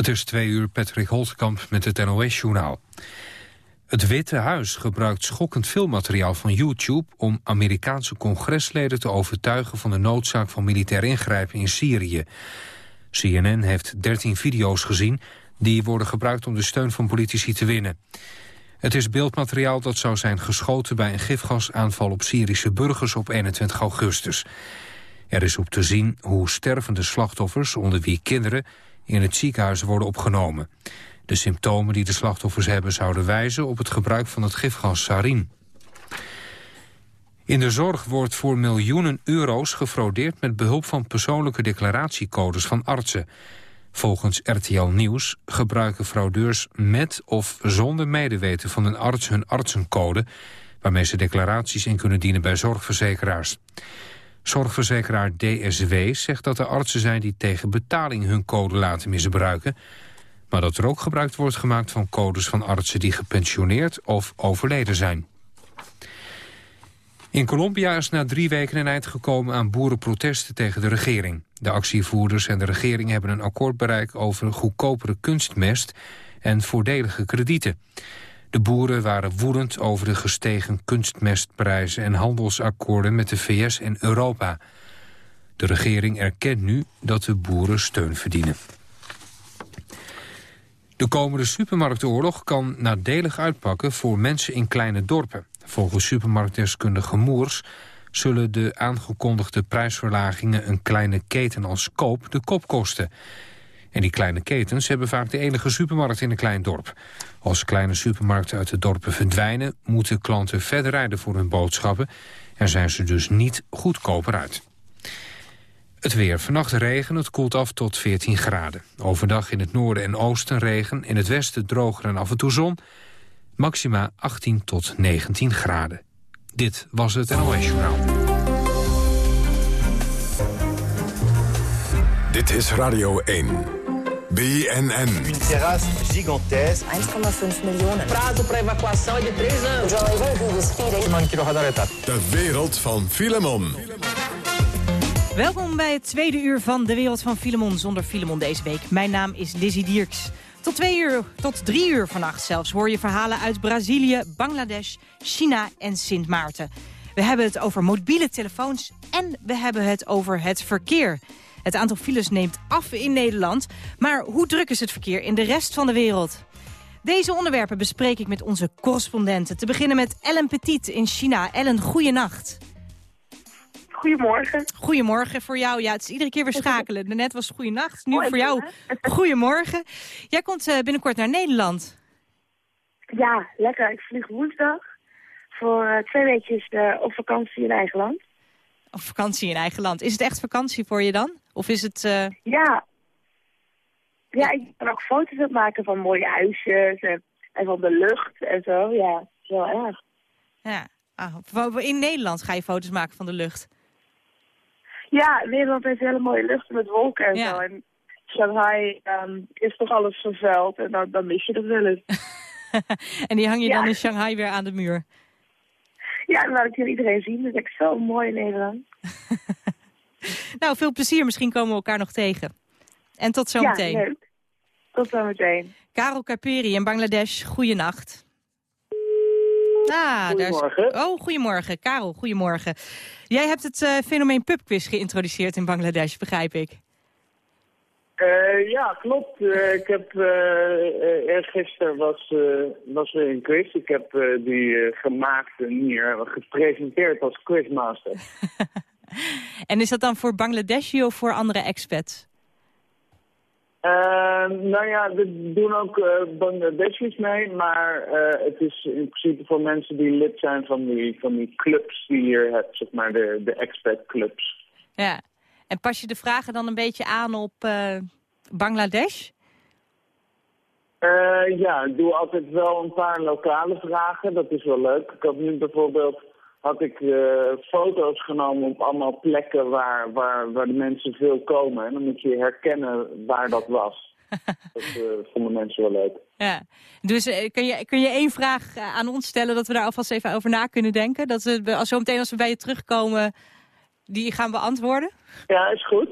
Het is twee uur Patrick Holtkamp met het NOS-journaal. Het Witte Huis gebruikt schokkend filmmateriaal van YouTube... om Amerikaanse congresleden te overtuigen van de noodzaak van militair ingrijpen in Syrië. CNN heeft 13 video's gezien die worden gebruikt om de steun van politici te winnen. Het is beeldmateriaal dat zou zijn geschoten bij een gifgasaanval op Syrische burgers op 21 augustus. Er is op te zien hoe stervende slachtoffers, onder wie kinderen, in het ziekenhuis worden opgenomen. De symptomen die de slachtoffers hebben zouden wijzen op het gebruik van het gifgas sarin. In de zorg wordt voor miljoenen euro's gefraudeerd met behulp van persoonlijke declaratiecodes van artsen. Volgens RTL Nieuws gebruiken fraudeurs met of zonder medeweten van een arts hun artsencode, waarmee ze declaraties in kunnen dienen bij zorgverzekeraars. Zorgverzekeraar DSW zegt dat er artsen zijn die tegen betaling hun code laten misbruiken, maar dat er ook gebruik wordt gemaakt van codes van artsen die gepensioneerd of overleden zijn. In Colombia is na drie weken een eind gekomen aan boerenprotesten tegen de regering. De actievoerders en de regering hebben een akkoord bereikt over goedkopere kunstmest en voordelige kredieten. De boeren waren woedend over de gestegen kunstmestprijzen en handelsakkoorden met de VS en Europa. De regering erkent nu dat de boeren steun verdienen. De komende supermarktoorlog kan nadelig uitpakken voor mensen in kleine dorpen. Volgens supermarktdeskundige Moers zullen de aangekondigde prijsverlagingen een kleine keten als koop de kop kosten. En die kleine ketens hebben vaak de enige supermarkt in een klein dorp. Als kleine supermarkten uit de dorpen verdwijnen... moeten klanten verder rijden voor hun boodschappen... en zijn ze dus niet goedkoper uit. Het weer. Vannacht regen, het koelt af tot 14 graden. Overdag in het noorden en oosten regen, in het westen droger en af en toe zon. Maxima 18 tot 19 graden. Dit was het NOS Journaal. Dit is Radio 1. BNN. Une terrasse gigantesque. 1,5 miljoen. Prazo para evacuação é de 3 anos. De wereld van Filemon. Welkom bij het tweede uur van De Wereld van Filemon zonder Filemon deze week. Mijn naam is Lizzie Dierks. Tot twee uur, tot drie uur vannacht zelfs hoor je verhalen uit Brazilië, Bangladesh, China en Sint Maarten. We hebben het over mobiele telefoons en we hebben het over het verkeer. Het aantal files neemt af in Nederland, maar hoe druk is het verkeer in de rest van de wereld? Deze onderwerpen bespreek ik met onze correspondenten. Te beginnen met Ellen Petit in China. Ellen, goeienacht. Goedemorgen. Goedemorgen voor jou. Ja, het is iedere keer weer schakelen. Net was goeienacht, nu Mooi, voor jou goedemorgen. Jij komt eh, binnenkort naar Nederland. Ja, lekker. Ik vlieg woensdag voor eh, twee weekjes eh, op vakantie in eigen land. Op vakantie in eigen land. Is het echt vakantie voor je dan? Of is het... eh, Ja. Ja, ik kan ook foto's opmaken van mooie huisjes en, en van de lucht en zo. Ja, heel erg. ja. Ah, in Nederland ga je foto's maken van de lucht. Ja, Nederland heeft hele mooie lucht met wolken en Ja. zo. En Shanghai ehm, is toch alles vervuild en dan, dan mis je dat wel eens. en die hang je Ja. dan in Shanghai weer aan de muur. Ja, dan laat ik hier iedereen zien. Dat is echt zo mooi in Nederland. Nou, veel plezier. Misschien komen we elkaar nog tegen. En tot Ja, zometeen. leuk. Tot zometeen. Karel Kaperi in Bangladesh, goeienacht. Ah, daar is... Goedemorgen. Oh, goedemorgen. Karel, goedemorgen. Jij hebt het eh, fenomeen pubquiz geïntroduceerd in Bangladesh, begrijp ik. Eh, ja, klopt. Eh, ik heb uh, eergisteren was, eh, was er een quiz. Ik heb eh, die eh, gemaakt en hier gepresenteerd als quizmaster. En is dat dan voor Bangladeshi of voor andere expats? Eh, nou ja, we doen ook eh Bangladeshis mee, maar eh, het is in principe voor mensen die lid zijn van die, van die clubs die je hier hebt, zeg maar de, de expat clubs. Ja. En pas je de vragen dan een beetje aan op eh, Bangladesh? Eh, ja, ik doe altijd wel een paar lokale vragen. Dat is wel leuk. Ik had nu bijvoorbeeld had ik eh, foto's genomen op allemaal plekken waar, waar, waar de mensen veel komen. En dan moet je herkennen waar dat was. dat vonden mensen wel leuk. Ja. Dus kun, je, kun je één vraag aan ons stellen dat we daar alvast even over na kunnen denken? Dat we als zo meteen als we bij je terugkomen, die gaan beantwoorden? Ja, is goed.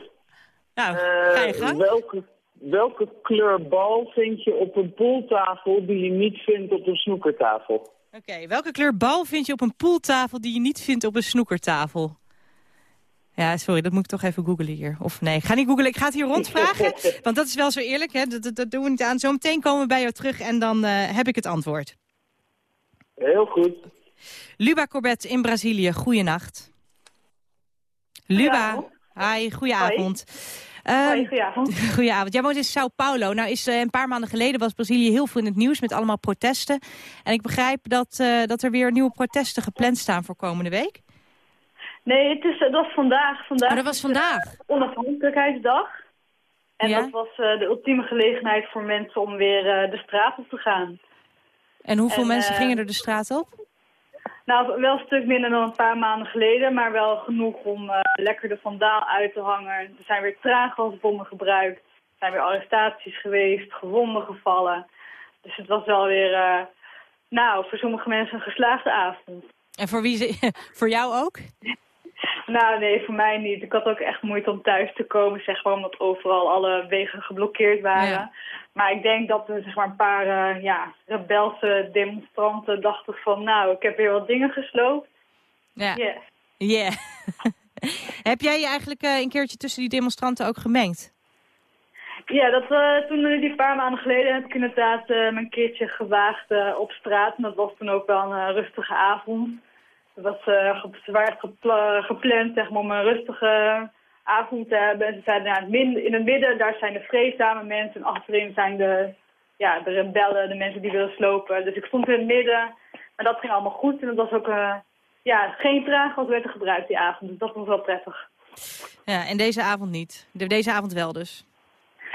Nou, Eh, ga je gang. welke, welke kleur bal vind je op een pooltafel die je niet vindt op een snoekertafel? Oké, welke kleur bal vind je op een pooltafel die je niet vindt op een snoekertafel? Ja, sorry, dat moet ik toch even googlen hier. Of nee, ik ga niet googlen, ik ga het hier rondvragen. want dat is wel zo eerlijk, hè? Dat, dat, dat doen we niet aan. Zometeen komen we bij jou terug en dan uh, heb ik het antwoord. Heel goed. Luba Corbett in Brazilië, goeienacht. Luba, hi, goedenavond. Um, Hoi, goedenavond. Goedenavond. Jij woont in Sao Paulo. Nou is uh, een paar maanden geleden was Brazilië heel veel in het nieuws met allemaal protesten. En ik begrijp dat, uh, dat er weer nieuwe protesten gepland staan voor komende week. Nee, het is, dat was vandaag. vandaag oh, dat was vandaag? Onafhankelijkheidsdag. En ja? dat was de ultieme gelegenheid voor mensen om weer de straat op te gaan. En hoeveel en, mensen gingen er de straat op? Nou, wel een stuk minder dan een paar maanden geleden, maar wel genoeg om uh, lekker de vandaal uit te hangen. Er zijn weer traangasbommen gebruikt, er zijn weer arrestaties geweest, gewonden gevallen. Dus het was wel weer, uh, nou, voor sommige mensen een geslaagde avond. En voor wie? voor jou ook? Nou, nee, voor mij niet. Ik had ook echt moeite om thuis te komen, zeg maar, omdat overal alle wegen geblokkeerd waren. Ja. Maar ik denk dat er zeg maar, een paar uh, ja, rebelse demonstranten dachten van... nou, ik heb weer wat dingen gesloopt. Ja. Yeah. yeah. heb jij je eigenlijk uh, een keertje tussen die demonstranten ook gemengd? Ja, dat, uh, toen die paar maanden geleden heb ik inderdaad uh, mijn keertje gewaagd uh, op straat. En dat was toen ook wel een rustige avond. Het was zwaar gepland zeg maar, om een rustige avond te hebben. En ze zeiden, nou, in het midden, daar zijn de vreedzame mensen. En achterin zijn de, ja, de rebellen, de mensen die willen slopen. Dus ik stond in het midden. Maar dat ging allemaal goed. En dat was ook uh, ja, geen traaggas werd er gebruikt die avond. Dus dat was wel prettig. Ja, en deze avond niet? deze avond wel dus?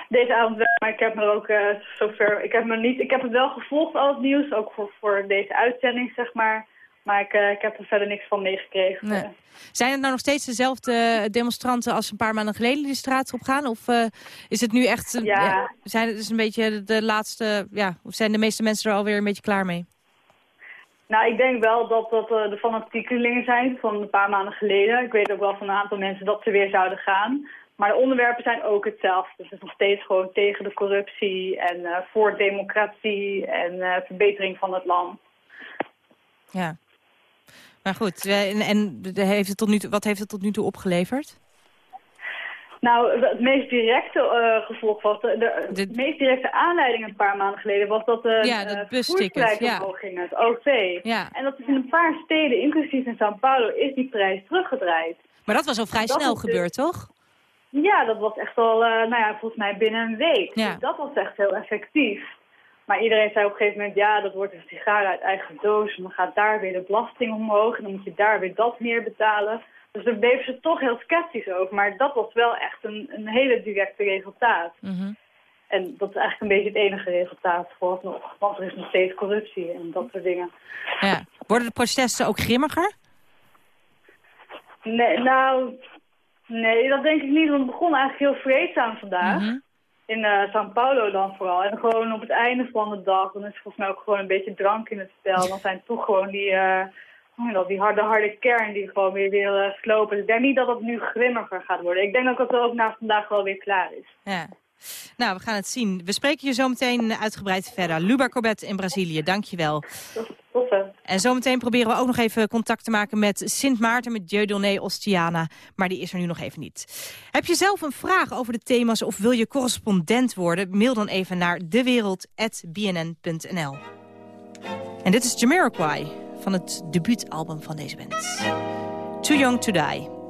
Deze avond wel, maar ik heb me ook uh, zover... Ik heb, me niet, ik heb het wel gevolgd, al het nieuws. Ook voor, voor deze uitzending, zeg maar. Maar ik, uh, ik heb er verder niks van meegekregen. Nee. Zijn het nou nog steeds dezelfde demonstranten als een paar maanden geleden die straat op gaan? Of uh, is het nu echt... Ja. Zijn het dus een beetje de laatste... Ja, of zijn de meeste mensen er alweer een beetje klaar mee? Nou, ik denk wel dat dat de fanatiekelingen zijn van een paar maanden geleden. Ik weet ook wel van een aantal mensen dat ze weer zouden gaan. Maar de onderwerpen zijn ook hetzelfde. Dus het is nog steeds gewoon tegen de corruptie en voor democratie en verbetering van het land. Ja. Maar goed, en, en heeft het tot nu toe, wat heeft het tot nu toe opgeleverd? Nou, het meest directe uh, gevolg was, de, de, de, meest directe aanleiding een paar maanden geleden was dat de, ja, de busticket, ja. omhoog ging, het OV. Ja. En dat is in een paar steden, inclusief in São Paulo, is die prijs teruggedraaid. Maar dat was al vrij snel gebeurd, toch? Ja, dat was echt al, uh, nou ja, volgens mij binnen een week. Ja. Dus dat was echt heel effectief. Maar iedereen zei op een gegeven moment, ja, dat wordt een sigaar uit eigen doos. En dan gaat daar weer de belasting omhoog. En dan moet je daar weer dat meer betalen. Dus daar bleven ze toch heel sceptisch over. Maar dat was wel echt een, een hele directe resultaat. Mm En dat is eigenlijk een beetje het enige resultaat vooralsnog. Want er is nog steeds corruptie en dat soort dingen. Ja. Worden de protesten ook grimmiger? Nee, nou, nee, dat denk ik niet. Want het begon eigenlijk heel vreedzaam vandaag. Mm in uh, São Paulo dan vooral. En gewoon op het einde van de dag, dan is volgens mij ook gewoon een beetje drank in het spel. Dan zijn toch gewoon die, uh, die harde, harde kern die gewoon weer willen uh, slopen. Dus ik denk niet dat het nu grimmiger gaat worden. Ik denk dat het ook na vandaag wel weer klaar is. Ja. Nou, we gaan het zien. We spreken je zo meteen uitgebreid verder. Luba Corbett in Brazilië, dankjewel. Tot En zometeen proberen we ook nog even contact te maken met Sint Maarten, met Dieudonné Ostiana. Maar die is er nu nog even niet. Heb je zelf een vraag over de thema's of wil je correspondent worden? Mail dan even naar dewereld.bnn.nl. En dit is Jamiroquai van het debuutalbum van deze band. Too Young to Die.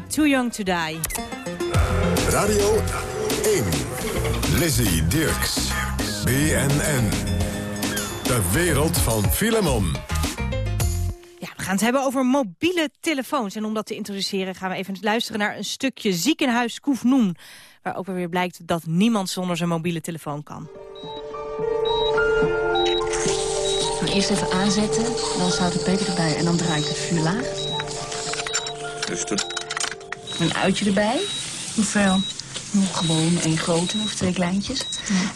Too Young to Die. Radio 1. Lizzie Dirks. BNN. De wereld van Filemon. Ja, we gaan het hebben over mobiele telefoons. En om dat te introduceren gaan we even luisteren naar een stukje ziekenhuis Koefnoen. Waar ook weer blijkt dat niemand zonder zijn mobiele telefoon kan. Nou, eerst even aanzetten, dan staat de peper erbij en dan draai ik het vuur laag. Rustig. Een uitje erbij. Hoeveel? Nog gewoon één grote of twee kleintjes.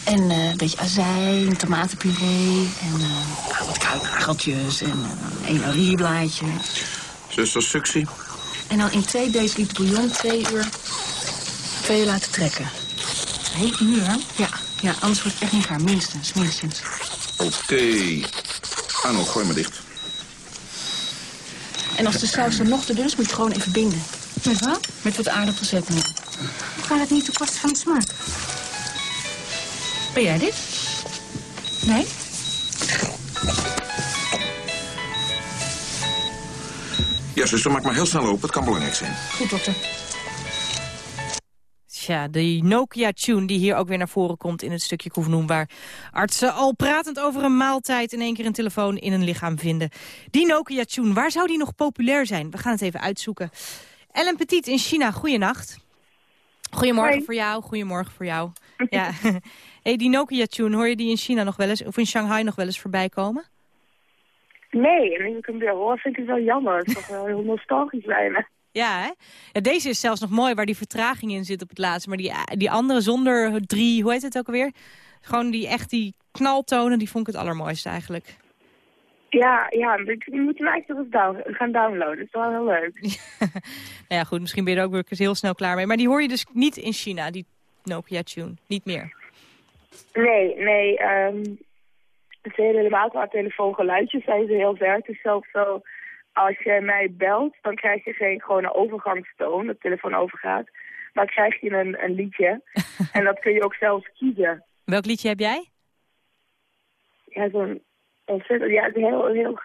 En eh, een beetje azijn, tomatenpuree en eh, wat kruidnageltjes en uh, een laurieblaadje. Zuster suctie. En dan in twee deciliter bouillon twee uur, twee uur laten trekken. Heel uur? Ja, ja, anders wordt het echt niet gaar. Minstens, minstens. Oké. Arnold, gooi maar dicht. En als de saus dan nog te dun is, moet je het gewoon even binden. Met wat? Met wat aardappelzetmeel. Gaat het niet koste van de smaak? Ben jij dit? Nee? Ja, zuster, maak maar heel snel open. Het kan belangrijk zijn. Goed, dokter. Tja, de Nokia-tune die hier ook weer naar voren komt in het stukje Koefnoem... waar artsen al pratend over een maaltijd in één keer een telefoon in een lichaam vinden. Die Nokia-tune, waar zou die nog populair zijn? We gaan het even uitzoeken. Ellen Petit in China, goeienacht. Goedemorgen Hoi. voor jou, goedemorgen voor jou. ja. hey, die Nokia-tune, hoor je die in China nog wel eens... of in Shanghai nog wel eens voorbij komen? Nee, en als ik hem weer hoor, vind ik het wel jammer. Het is toch wel heel nostalgisch bijna. Ja, hè? Ja, deze is zelfs nog mooi waar die vertraging in zit op het laatste. Maar die, die andere zonder drie, hoe heet het ook alweer? Gewoon die echt die knaltonen, die vond ik het allermooiste eigenlijk. Ja, ja, ik moet hem eigenlijk nog eens down- gaan downloaden. Dat is wel heel leuk. Nou ja, goed, misschien ben je er ook weer heel snel klaar mee. Maar die hoor je dus niet in China, die Nokia-tune. Niet meer. Nee, nee. het hele helemaal qua telefoongeluidjes zijn ze heel ver. Het is zelfs zo, als je mij belt, dan krijg je geen gewone overgangstoon, dat de telefoon overgaat. Maar krijg je een, een liedje. en dat kun je ook zelfs kiezen. Welk liedje heb jij? Ja, zo'n ontzettend, ja, het is heel, heel,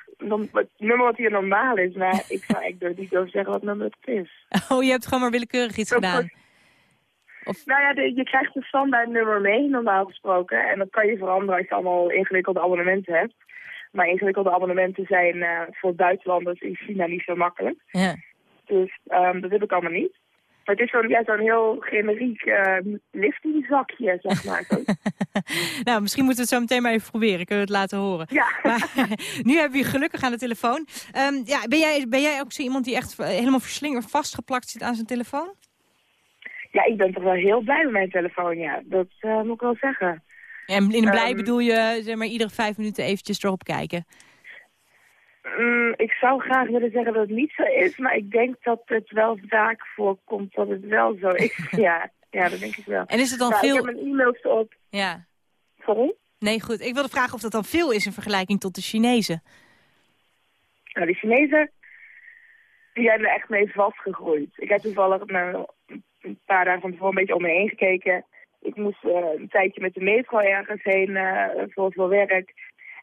het nummer wat hier normaal is, maar ik zou durf niet durven zeggen wat nummer het is. Oh, je hebt gewoon maar willekeurig iets gedaan. Nou ja, de- je krijgt een standaard nummer mee, normaal gesproken. En dat kan je veranderen als je allemaal ingewikkelde abonnementen hebt. Maar ingewikkelde abonnementen zijn eh, voor buitenlanders in China niet zo makkelijk. Ja. Dus ehm, dat heb ik allemaal niet. Maar het is zo'n ja, zo'n heel generiek uh, liftingzakje, zeg maar. Zo. nou, misschien moeten we het zo meteen maar even proberen. Kunnen we het laten horen. Ja. Maar, nu hebben we je gelukkig aan de telefoon. Ehm, ja, ben, jij, ben jij ook zo iemand die echt helemaal verslingerd vastgeplakt zit aan zijn telefoon? ja, ik ben toch wel heel blij met mijn telefoon, ja. Dat eh, moet ik wel zeggen. En in blij Ehm, bedoel je zeg maar, iedere vijf minuten eventjes erop kijken. Mm, ik zou graag willen zeggen dat het niet zo is, maar ik denk dat het wel vaak voorkomt dat het wel zo is. ja, ja, dat denk ik wel. En is het dan Nou, veel... Ik heb mijn e-mails erop. Ja. Sorry? Nee, goed. Ik wilde vragen of dat dan veel is in vergelijking tot de Chinezen. Nou, de Chinezen, die zijn er echt mee vastgegroeid. Ik heb toevallig nou, een paar dagen van tevoren een beetje om me heen gekeken. Ik moest eh, een tijdje met de metro ergens heen eh, voor, voor werk.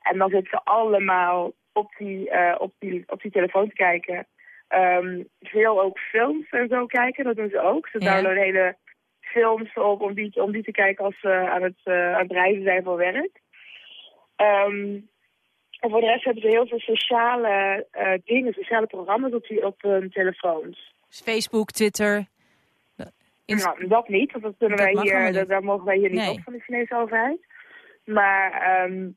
En dan zitten ze allemaal op die, eh, op die, op die telefoon te kijken. Ehm, veel ook films en zo kijken, dat doen ze ook. Ze Ja. downloaden hele films op om die, om die te kijken als ze aan het, eh, aan het reizen zijn voor werk. Ehm, en voor de rest hebben ze heel veel sociale eh, dingen, sociale programma's op, die, op hun telefoons. Dus Facebook, Twitter. Inst- Nou, dat niet, want dat kunnen Dat wij hier, dat, daar mogen wij hier niet Nee. op van de Chinese overheid. Maar ehm,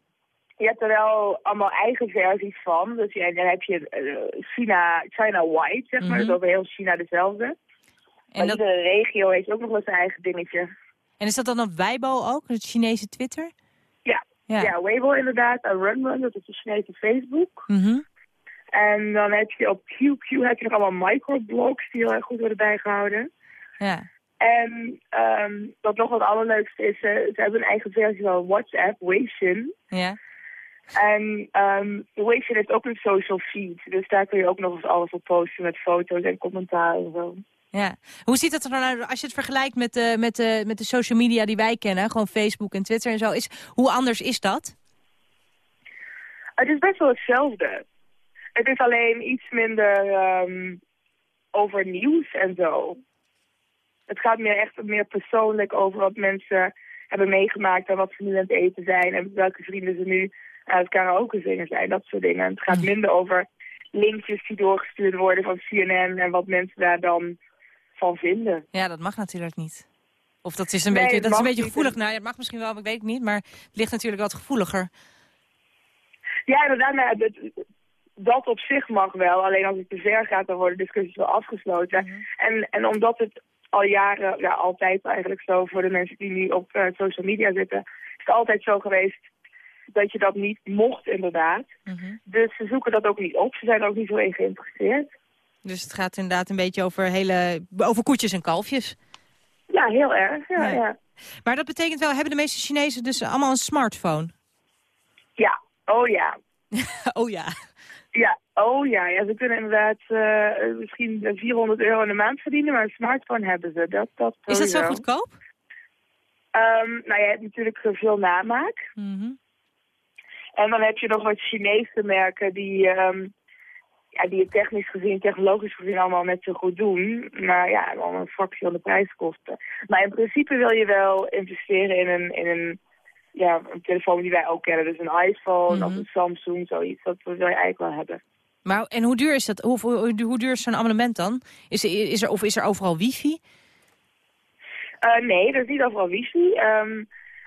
je hebt er wel allemaal eigen versies van. Dus ja, dan heb je eh, China, China White, zeg maar. Mhm. Dus over heel China dezelfde. En, maar dat, iedere regio heeft ook nog wel zijn eigen dingetje. en is dat dan op Weibo ook, het Chinese Twitter? Ja, Ja. ja. Weibo inderdaad. En RunRun, dat is de Chinese Facebook. Mhm. En dan heb je op QQ heb je nog allemaal microblogs die heel erg goed worden bijgehouden. Ja. En ehm, wat nog wat allerleukste is, eh, ze hebben een eigen versie van WhatsApp, Weixin. Ja. En um, Weixin heeft ook een social feed. Dus daar kun je ook nog eens alles op posten met foto's en commentaren en zo. Ja. Hoe ziet het er dan uit als je het vergelijkt met de, met, de, met de social media die wij kennen? Gewoon Facebook en Twitter en zo. Is, hoe anders is dat? Het is best wel hetzelfde. Het is alleen iets minder ehm, over nieuws en zo. Het gaat meer echt meer persoonlijk over wat mensen hebben meegemaakt en wat ze nu aan het eten zijn en welke vrienden ze nu het karaoke zingen zijn. Dat soort dingen. Het gaat minder over linkjes die doorgestuurd worden van CNN en wat mensen daar dan van vinden. Ja, dat mag natuurlijk niet. Of dat is een Nee, beetje, dat is een beetje gevoelig. Nou, ja, het mag misschien wel, maar ik weet het niet. Maar het ligt natuurlijk wat gevoeliger. Ja, inderdaad, nou, dat, dat op zich mag wel. Alleen als het te ver gaat, dan worden discussies wel afgesloten. en, en omdat het al jaren, ja, altijd eigenlijk zo voor de mensen die nu op eh, social media zitten, is het altijd zo geweest dat je dat niet mocht, inderdaad. Dus ze zoeken dat ook niet op. Ze zijn er ook niet zo in geïnteresseerd. Dus het gaat inderdaad een beetje over, hele, over koetjes en kalfjes. Ja, heel erg. Ja, Ja. ja. Maar dat betekent wel, hebben de meeste Chinezen dus allemaal een smartphone? Ja, oh ja. oh ja. Ja, oh ja. ja ze kunnen inderdaad eh, misschien 400 euro in de maand verdienen, maar een smartphone hebben ze. Dat, dat Is dat zo goedkoop? Ehm, nou, je hebt natuurlijk veel namaak. Mhm. En dan heb je nog wat Chinese merken die, ehm, ja, die het technisch gezien, technologisch gezien allemaal net zo goed doen. Maar ja, wel een fractie van de prijs kosten. Maar in principe wil je wel investeren in een, in een, ja, een telefoon die wij ook kennen. Dus een iPhone of een Samsung, zoiets. Dat wil je eigenlijk wel hebben. Maar, en hoe duur is dat? Hoe, hoe, hoe duur is zo'n abonnement dan? Is er, is er, of is er overal wifi? Eh, nee, er is niet overal wifi. Ehm,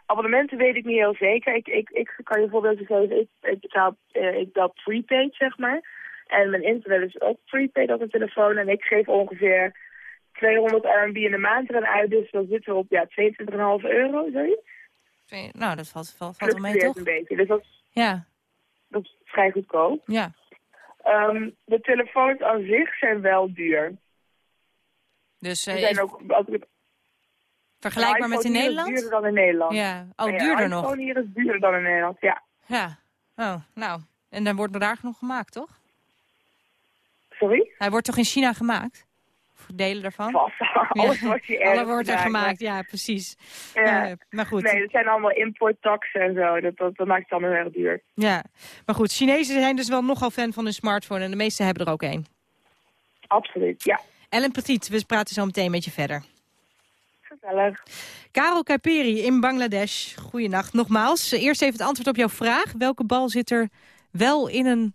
abonnementen weet ik niet heel zeker. Ik, ik, ik kan je voorbeelden geven. Ik, ik, betaal, eh, ik betaal prepaid, zeg maar. En mijn internet is ook prepaid op mijn telefoon. En ik geef ongeveer 200 RMB in de maand eraan uit. Dus dan zitten we op ja, 22,5 euro, zoiets. Nou, dat valt, valt, valt wel mee, toch? een beetje. Dus dat is, Ja, dat is vrij goedkoop. ja. Ehm, de telefoons aan zich zijn wel duur. Dus Ze eh, zijn ook, als ik- vergelijkbaar met in hier is Nederland? duurder dan in Nederland. Ja. Oh, ja, duurder iPhone nog. hier is duurder dan in Nederland, ja. Ja. Oh, nou. En dan wordt er daar genoeg gemaakt, toch? Sorry? Hij wordt toch in China gemaakt? Of delen daarvan? Vast. Alles wordt hier Alle wordt er gemaakt, ja, precies. Ja. Maar goed. Nee, dat zijn allemaal importtaxen en zo. Dat, dat, dat maakt het allemaal heel erg duur. Ja, maar goed, Chinezen zijn dus wel nogal fan van hun smartphone en de meesten hebben er ook één. Absoluut, ja. Ellen Petit, we praten zo meteen met je verder. Gezellig. Karel Kaiperi in Bangladesh, goeienacht nogmaals. Eerst even het antwoord op jouw vraag. Welke bal zit er wel in een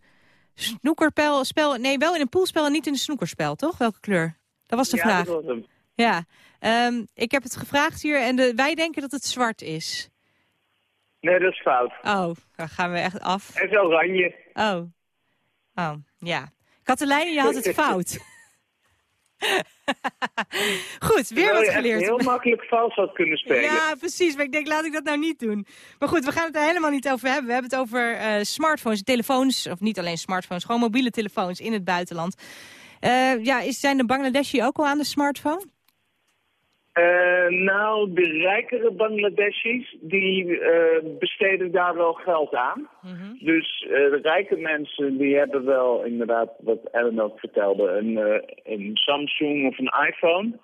snoekerspel? Spel, nee, wel in een poolspel en niet in een snoekerspel, toch? Welke kleur? Dat was de ja, vraag. dat was hem. Ja, Ehm, ik heb het gevraagd hier en de, wij denken dat het zwart is. Nee, dat is fout. Oh, dan gaan we echt af. Het is oranje. Oh. Oh, ja. Katelijne, je had het fout. Goed, weer wat geleerd. heel makkelijk vals had kunnen spelen. Ja, precies. Maar ik denk, laat ik dat nou niet doen. Maar goed, we gaan het er helemaal niet over hebben. We hebben het over eh, smartphones, telefoons, of niet alleen smartphones, gewoon mobiele telefoons in het buitenland. Eh, ja, is, zijn de Bangladeshi ook al aan de smartphone? Eh, nou, de rijkere Bangladeshis, die eh, besteden daar wel geld aan. Dus eh, de rijke mensen, die hebben wel inderdaad, wat Ellen ook vertelde, een, een Samsung of een iPhone.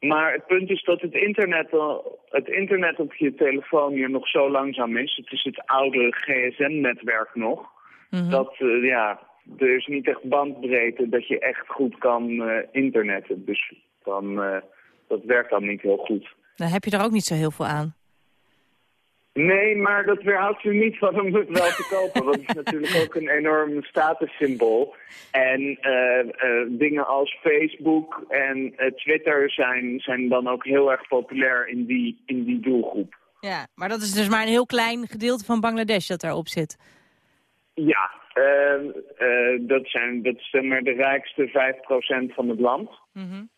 Maar het punt is dat het internet, al- het internet op je telefoon hier nog zo langzaam is. Het is het oude gsm-netwerk nog. Dat, eh, ja, er is niet echt bandbreedte dat je echt goed kan internetten. Dus dan, dat werkt dan niet heel goed. Dan heb je er ook niet zo heel veel aan. Nee, maar dat weerhoudt u niet van om het wel te kopen. Want het is natuurlijk ook een enorm statussymbool. En eh, eh, dingen als Facebook en eh, Twitter zijn, zijn dan ook heel erg populair in die, in die doelgroep. Ja, maar dat is dus maar een heel klein gedeelte van Bangladesh dat daarop zit. Ja, eh, eh, dat, zijn, dat is maar de rijkste 5% van het land.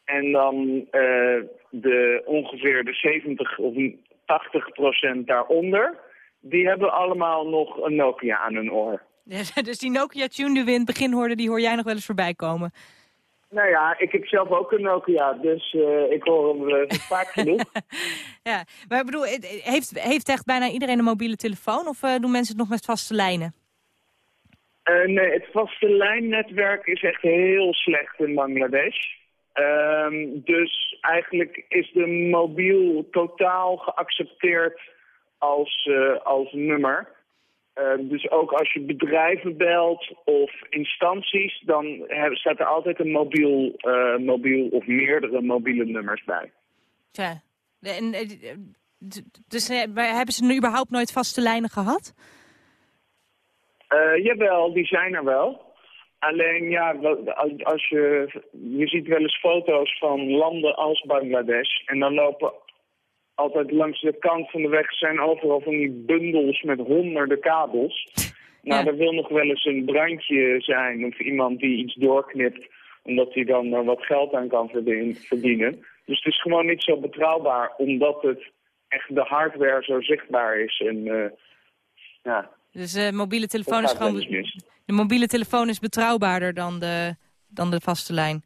En dan eh, de, ongeveer de 70 of 80% daaronder, die hebben allemaal nog een Nokia aan hun oor. dus die Nokia-tune die we in het begin hoorden, die hoor jij nog wel eens voorbij komen. Nou ja, ik heb zelf ook een Nokia, dus eh, ik hoor hem vaak genoeg. Ja, maar ik bedoel, heeft, heeft echt bijna iedereen een mobiele telefoon? Of doen mensen het nog met vaste lijnen? Eh, nee, het vaste lijnnetwerk is echt heel slecht in Bangladesh. Ehm, dus eigenlijk is de mobiel totaal geaccepteerd als, eh, als nummer. Eh, dus ook als je bedrijven belt of instanties, dan staat er altijd een mobiel, eh, mobiel of meerdere mobiele nummers bij. De- en, dus hebben ze nu überhaupt nooit vaste lijnen gehad? Eh, jawel, die zijn er wel. Alleen ja, als- je, je ziet wel eens foto's van landen als Bangladesh. En dan lopen altijd langs de kant van de weg zijn overal van die bundels met honderden kabels. Nou, er wil nog wel eens een brandje zijn of iemand die iets doorknipt omdat hij dan er wat geld aan kan verdien- verdienen. Dus het is gewoon niet zo betrouwbaar omdat het echt de hardware zo zichtbaar is. En eh, ja, Dus de mobiele telefoon is gewoon... De mobiele telefoon is betrouwbaarder dan de, dan de vaste lijn.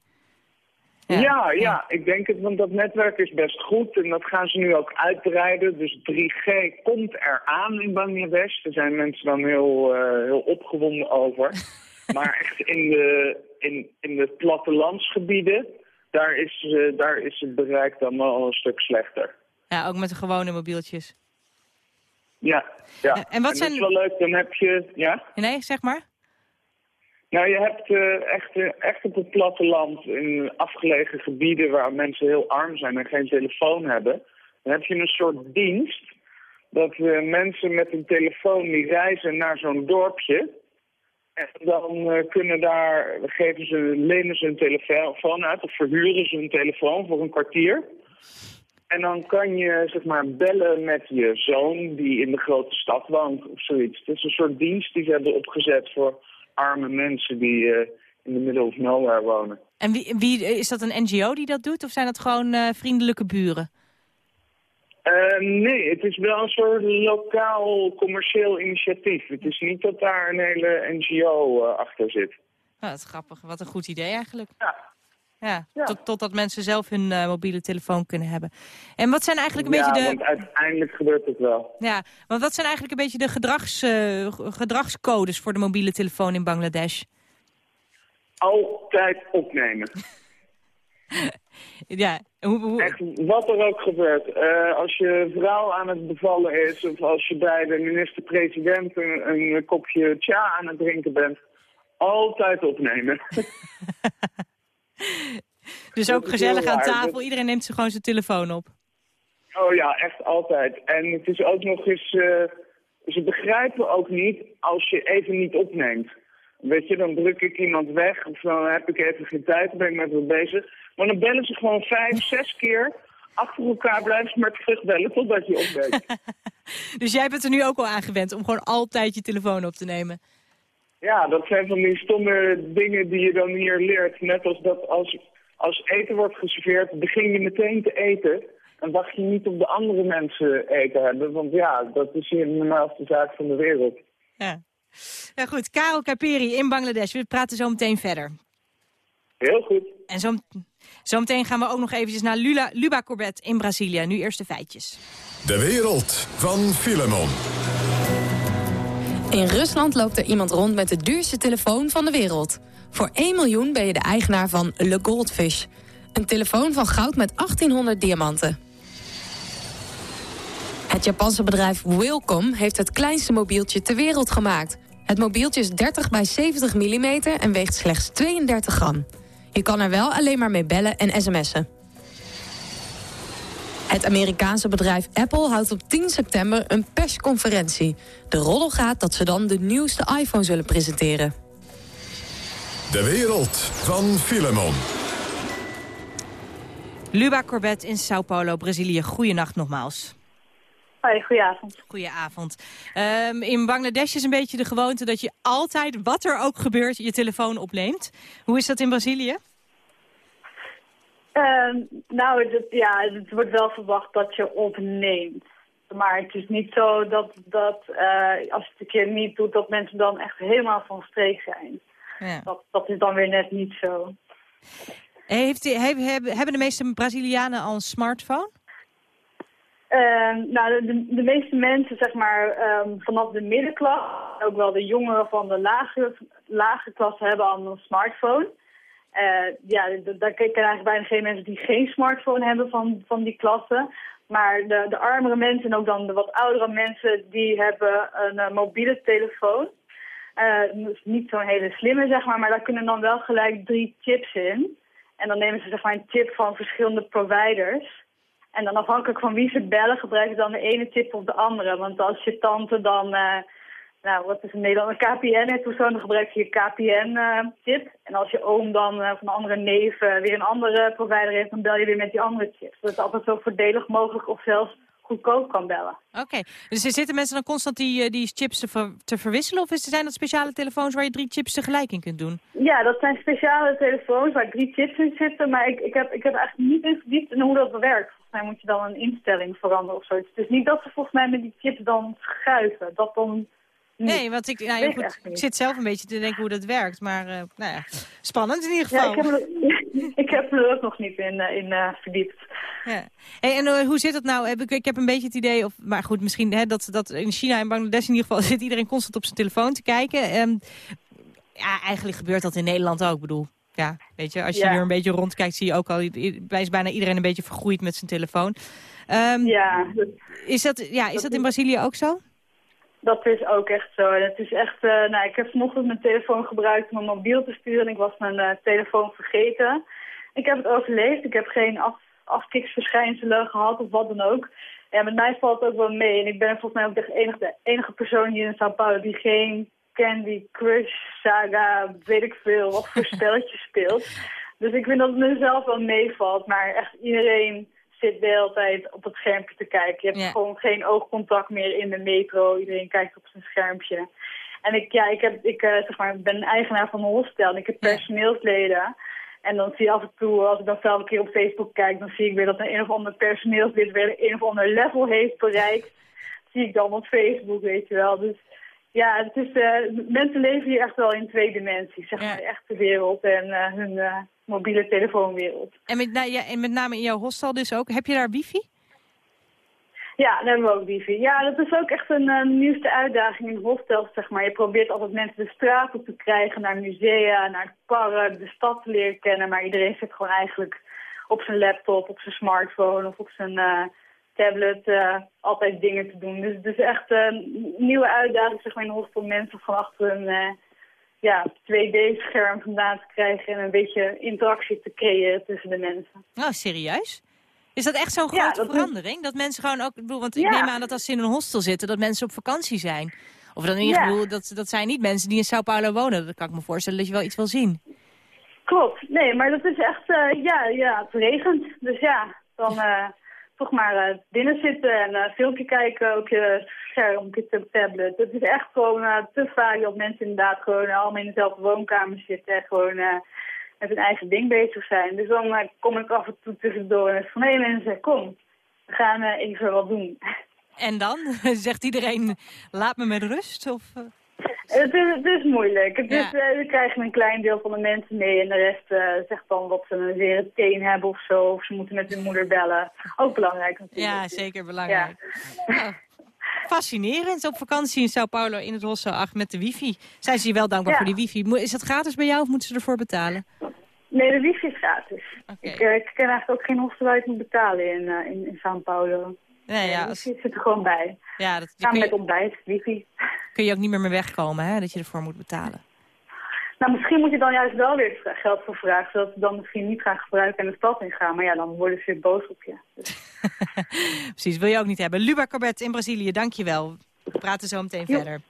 Ja. Ja, ik denk het, want dat netwerk is best goed en dat gaan ze nu ook uitbreiden. Dus 3G komt eraan in Bangladesh. Daar zijn mensen dan heel, eh, heel opgewonden over. maar echt in de, in, in de plattelandsgebieden, daar is, eh, daar is het bereik dan wel een stuk slechter. Ja, ook met de gewone mobieltjes. Ja, ja. Eh, en wat dat zijn- is wel leuk, dan heb je... Ja? Nee, zeg maar. Nou, je hebt eh, echt, eh, echt op het platteland, in afgelegen gebieden waar mensen heel arm zijn en geen telefoon hebben, dan heb je een soort dienst dat mensen met een telefoon die reizen naar zo'n dorpje en dan kunnen daar, geven ze, lenen ze een telefoon uit of verhuren ze een telefoon voor een kwartier. En dan kan je zeg maar bellen met je zoon die in de grote stad woont of zoiets. Het is een soort dienst die ze hebben opgezet voor arme mensen die eh, in de middle of nowhere wonen. En wie, wie, is dat een NGO die dat doet of zijn dat gewoon eh, vriendelijke buren? Eh, nee, het is wel een soort lokaal commercieel initiatief. Het is niet dat daar een hele NGO achter zit. Nou, dat is grappig. Wat een goed idee eigenlijk. Ja. Ja, Tot, totdat mensen zelf hun eh, mobiele telefoon kunnen hebben. En wat zijn eigenlijk een ja, beetje de... want uiteindelijk gebeurt het wel. Ja, want wat zijn eigenlijk een beetje de gedrags, eh, gedragscodes voor de mobiele telefoon in Bangladesh? Altijd opnemen. Ja, hoe, hoe... Echt, wat er ook gebeurt. Eh, als je vrouw aan het bevallen is of als je bij de minister-president een, een kopje tja aan het drinken bent, altijd opnemen. Dus ook gezellig aan tafel. Dat- Iedereen neemt ze gewoon zijn telefoon op. Oh ja, echt altijd. En het is ook nog eens... eh, ze begrijpen ook niet als je even niet opneemt. Weet je, dan druk ik iemand weg of dan heb ik even geen tijd, dan ben ik met wat bezig. Maar dan bellen ze gewoon vijf, zes keer achter elkaar blijven ze maar terugbellen totdat je opneemt. Dus jij bent er nu ook al aan gewend om gewoon altijd je telefoon op te nemen. Ja, dat zijn van die stomme dingen die je dan hier leert. Net als dat als, als eten wordt geserveerd, begin je meteen te eten. En wacht je niet op de andere mensen eten hebben. Want ja, dat is hier de normaalste zaak van de wereld. Ja. ja, goed. Karel Kaperi in Bangladesh. We praten zo meteen verder. Heel goed. En zo, zo meteen gaan we ook nog eventjes naar Lula, Luba Corbett in Brazilië. Nu eerst de feitjes. De wereld van Filemon. In Rusland loopt er iemand rond met de duurste telefoon van de wereld. Voor 1 miljoen ben je de eigenaar van Le Goldfish. Een telefoon van goud met 1800 diamanten. Het Japanse bedrijf Wilcom heeft het kleinste mobieltje ter wereld gemaakt. Het mobieltje is 30 bij 70 mm en weegt slechts 32 gram. Je kan er wel alleen maar mee bellen en sms'en. Het Amerikaanse bedrijf Apple houdt op 10 september een persconferentie. De roddel gaat dat ze dan de nieuwste iPhone zullen presenteren. De wereld van Filemon. Luba Corbett in Sao Paulo, Brazilië. Goeienacht nogmaals. Hoi, goedenavond. Goedenavond. Ehm, in Bangladesh is een beetje de gewoonte dat je altijd, wat er ook gebeurt, je telefoon opneemt. Hoe is dat in Brazilië? Ehm, nou, het, ja, het wordt wel verwacht dat je opneemt. Maar het is niet zo dat, dat eh, als je het een keer niet doet, dat mensen dan echt helemaal van streek zijn. Ja. Dat, dat is dan weer net niet zo. Heeft, die- heb- heb- hebben de meeste Brazilianen al een smartphone? Ehm, nou, de, de meeste mensen, zeg maar, ehm, vanaf de middenklasse, ook wel de jongeren van de lage, lage klasse hebben al een smartphone. Eh, ja, daar ken ik eigenlijk bijna geen mensen die geen smartphone hebben van, van die klasse. Maar de, de armere mensen en ook dan de wat oudere mensen, die hebben een eh, mobiele telefoon. Eh, dus niet zo'n hele slimme, zeg maar, maar daar kunnen dan wel gelijk drie chips in. En dan nemen ze zeg maar een chip van verschillende providers. En dan afhankelijk van wie ze bellen, gebruiken ze dan de ene chip of de andere. Want als je tante dan nou, wat is in Nederland? Een KPN-toestand, dan gebruik je je KPN-chip. en als je oom dan eh, van een andere neef eh, weer een andere provider heeft, dan bel je weer met die andere chip. Zodat het altijd zo voordelig mogelijk of zelfs goedkoop kan bellen. Oké, dus er zitten mensen dan constant die, eh, die chips te, ver- te verwisselen? Of is, zijn dat speciale telefoons waar je drie chips tegelijk in kunt doen? Ja, dat zijn speciale telefoons waar drie chips in zitten. Maar ik, ik, heb, ik heb eigenlijk niet verdiept in hoe dat werkt. Volgens mij moet je dan een instelling veranderen of zoiets. Is niet dat ze volgens mij met die chips dan schuiven. Dat dan. Nee, want ik, nou, ja, ik goed, zit zelf een beetje te denken hoe dat werkt. Maar eh, nou ja, spannend in ieder Ja, geval. ik heb, ik heb er ook nog niet in, eh, in eh, verdiept. Ja. Hey, en hoe zit het nou? Heb ik, ik heb een beetje het idee, of, maar goed, misschien hè, dat, dat in China en Bangladesh in ieder geval zit iedereen constant op zijn telefoon te kijken. Ehm, ja, eigenlijk gebeurt dat in Nederland ook. Ik bedoel, ja, weet je, als je Ja. hier een beetje rondkijkt, zie je ook al, is bijna iedereen een beetje vergroeid met zijn telefoon. Ehm, Ja, is dat, ja, is dat in Brazilië ook zo? Dat is ook echt zo. En het is echt, eh, nou, ik heb vanochtend mijn telefoon gebruikt om mijn mobiel te sturen. En ik was mijn eh, telefoon vergeten. Ik heb het overleefd. Ik heb geen af, afkiksverschijnselen gehad of wat dan ook. En met mij valt het ook wel mee. En ik ben volgens mij ook de enige, de enige persoon hier in Sao Paulo die geen Candy Crush, Saga, weet ik veel, wat voor spelletjes speelt. Dus ik vind dat het mezelf wel meevalt. Maar echt iedereen zit de hele tijd op het schermpje te kijken. Je hebt Ja. gewoon geen oogcontact meer in de metro. Iedereen kijkt op zijn schermpje. En ik, ja, ik, heb, ik eh, zeg maar, ben eigenaar van een hostel en ik heb personeelsleden. En dan zie je af en toe, als ik dan zelf een keer op Facebook kijk, dan zie ik weer dat een, een of ander personeelslid weer een of ander level heeft bereikt. zie ik dan op Facebook, weet je wel. Dus ja, het is, eh, mensen leven hier echt wel in twee dimensies. Zeg maar, de echte wereld en eh, hun eh, mobiele telefoonwereld. En met, nou, ja, en met name in jouw hostel dus ook. Heb je daar wifi? Ja, dan hebben we ook wifi. Ja, dat is ook echt een nieuwste uitdaging in hostels, zeg maar. Je probeert altijd mensen de straat op te krijgen, naar musea, naar het park, de stad te leren kennen. Maar iedereen zit gewoon eigenlijk op zijn laptop, op zijn smartphone of op zijn tablet eh, altijd dingen te doen. Dus het is echt eh, een nieuwe uitdaging, zeg maar, in een hostel mensen van achter een eh, ja, 2D-scherm vandaan te krijgen en een beetje interactie te creëren tussen de mensen. Oh, serieus? Is dat echt zo'n Ja, grote is- verandering? Dat mensen gewoon ook, ik bedoel, want ik Ja. neem aan dat als ze in een hostel zitten, dat mensen op vakantie zijn. Of dan in ieder Ja. geval, dat, dat zijn niet mensen die in Sao Paulo wonen. Dat kan ik me voorstellen dat je wel iets wil zien. Klopt, nee, maar dat is echt, ja, ja, het regent. Dus ja, dan toch maar eh, binnen zitten en eh filmpje kijken op je scherm, op je tab- tablet. Het is echt gewoon eh, te vaak dat mensen inderdaad gewoon allemaal in dezelfde woonkamer zitten en gewoon met hun eigen ding bezig zijn. Dus dan kom ik af en toe tussendoor en van, hé mensen, kom, we gaan even wat doen. En dan? Zegt iedereen, laat me met rust? Of? Het is, het is moeilijk. Het Ja. is, eh, we krijgen een klein deel van de mensen mee en de rest eh, zegt dan dat ze een zere teen hebben of zo. Of ze moeten met hun moeder bellen. Ook belangrijk natuurlijk. Ja, zeker belangrijk. Nou, fascinerend. Op vakantie in Sao Paulo in het hostel 8 met de wifi. Zijn ze je wel dankbaar voor die wifi? Is dat gratis bij jou of moeten ze ervoor betalen? Nee, de wifi is gratis. Ik, eh, ik ken eigenlijk ook geen hostel waar het moet betalen in, eh, in, in São Paulo. Nee, ja, de als- zit er gewoon bij. Ja, dat Samen met ontbijt, wifi. kun je ook niet meer mee wegkomen, hè? Dat je ervoor moet betalen. Nou, misschien moet je dan juist wel weer geld voor vragen, zodat ze dan misschien niet gaan gebruiken en de stad ingaan. Maar ja, dan worden ze weer boos op je. Precies, wil je ook niet hebben. Luba Corbett in Brazilië, dank je wel. We praten zo meteen verder.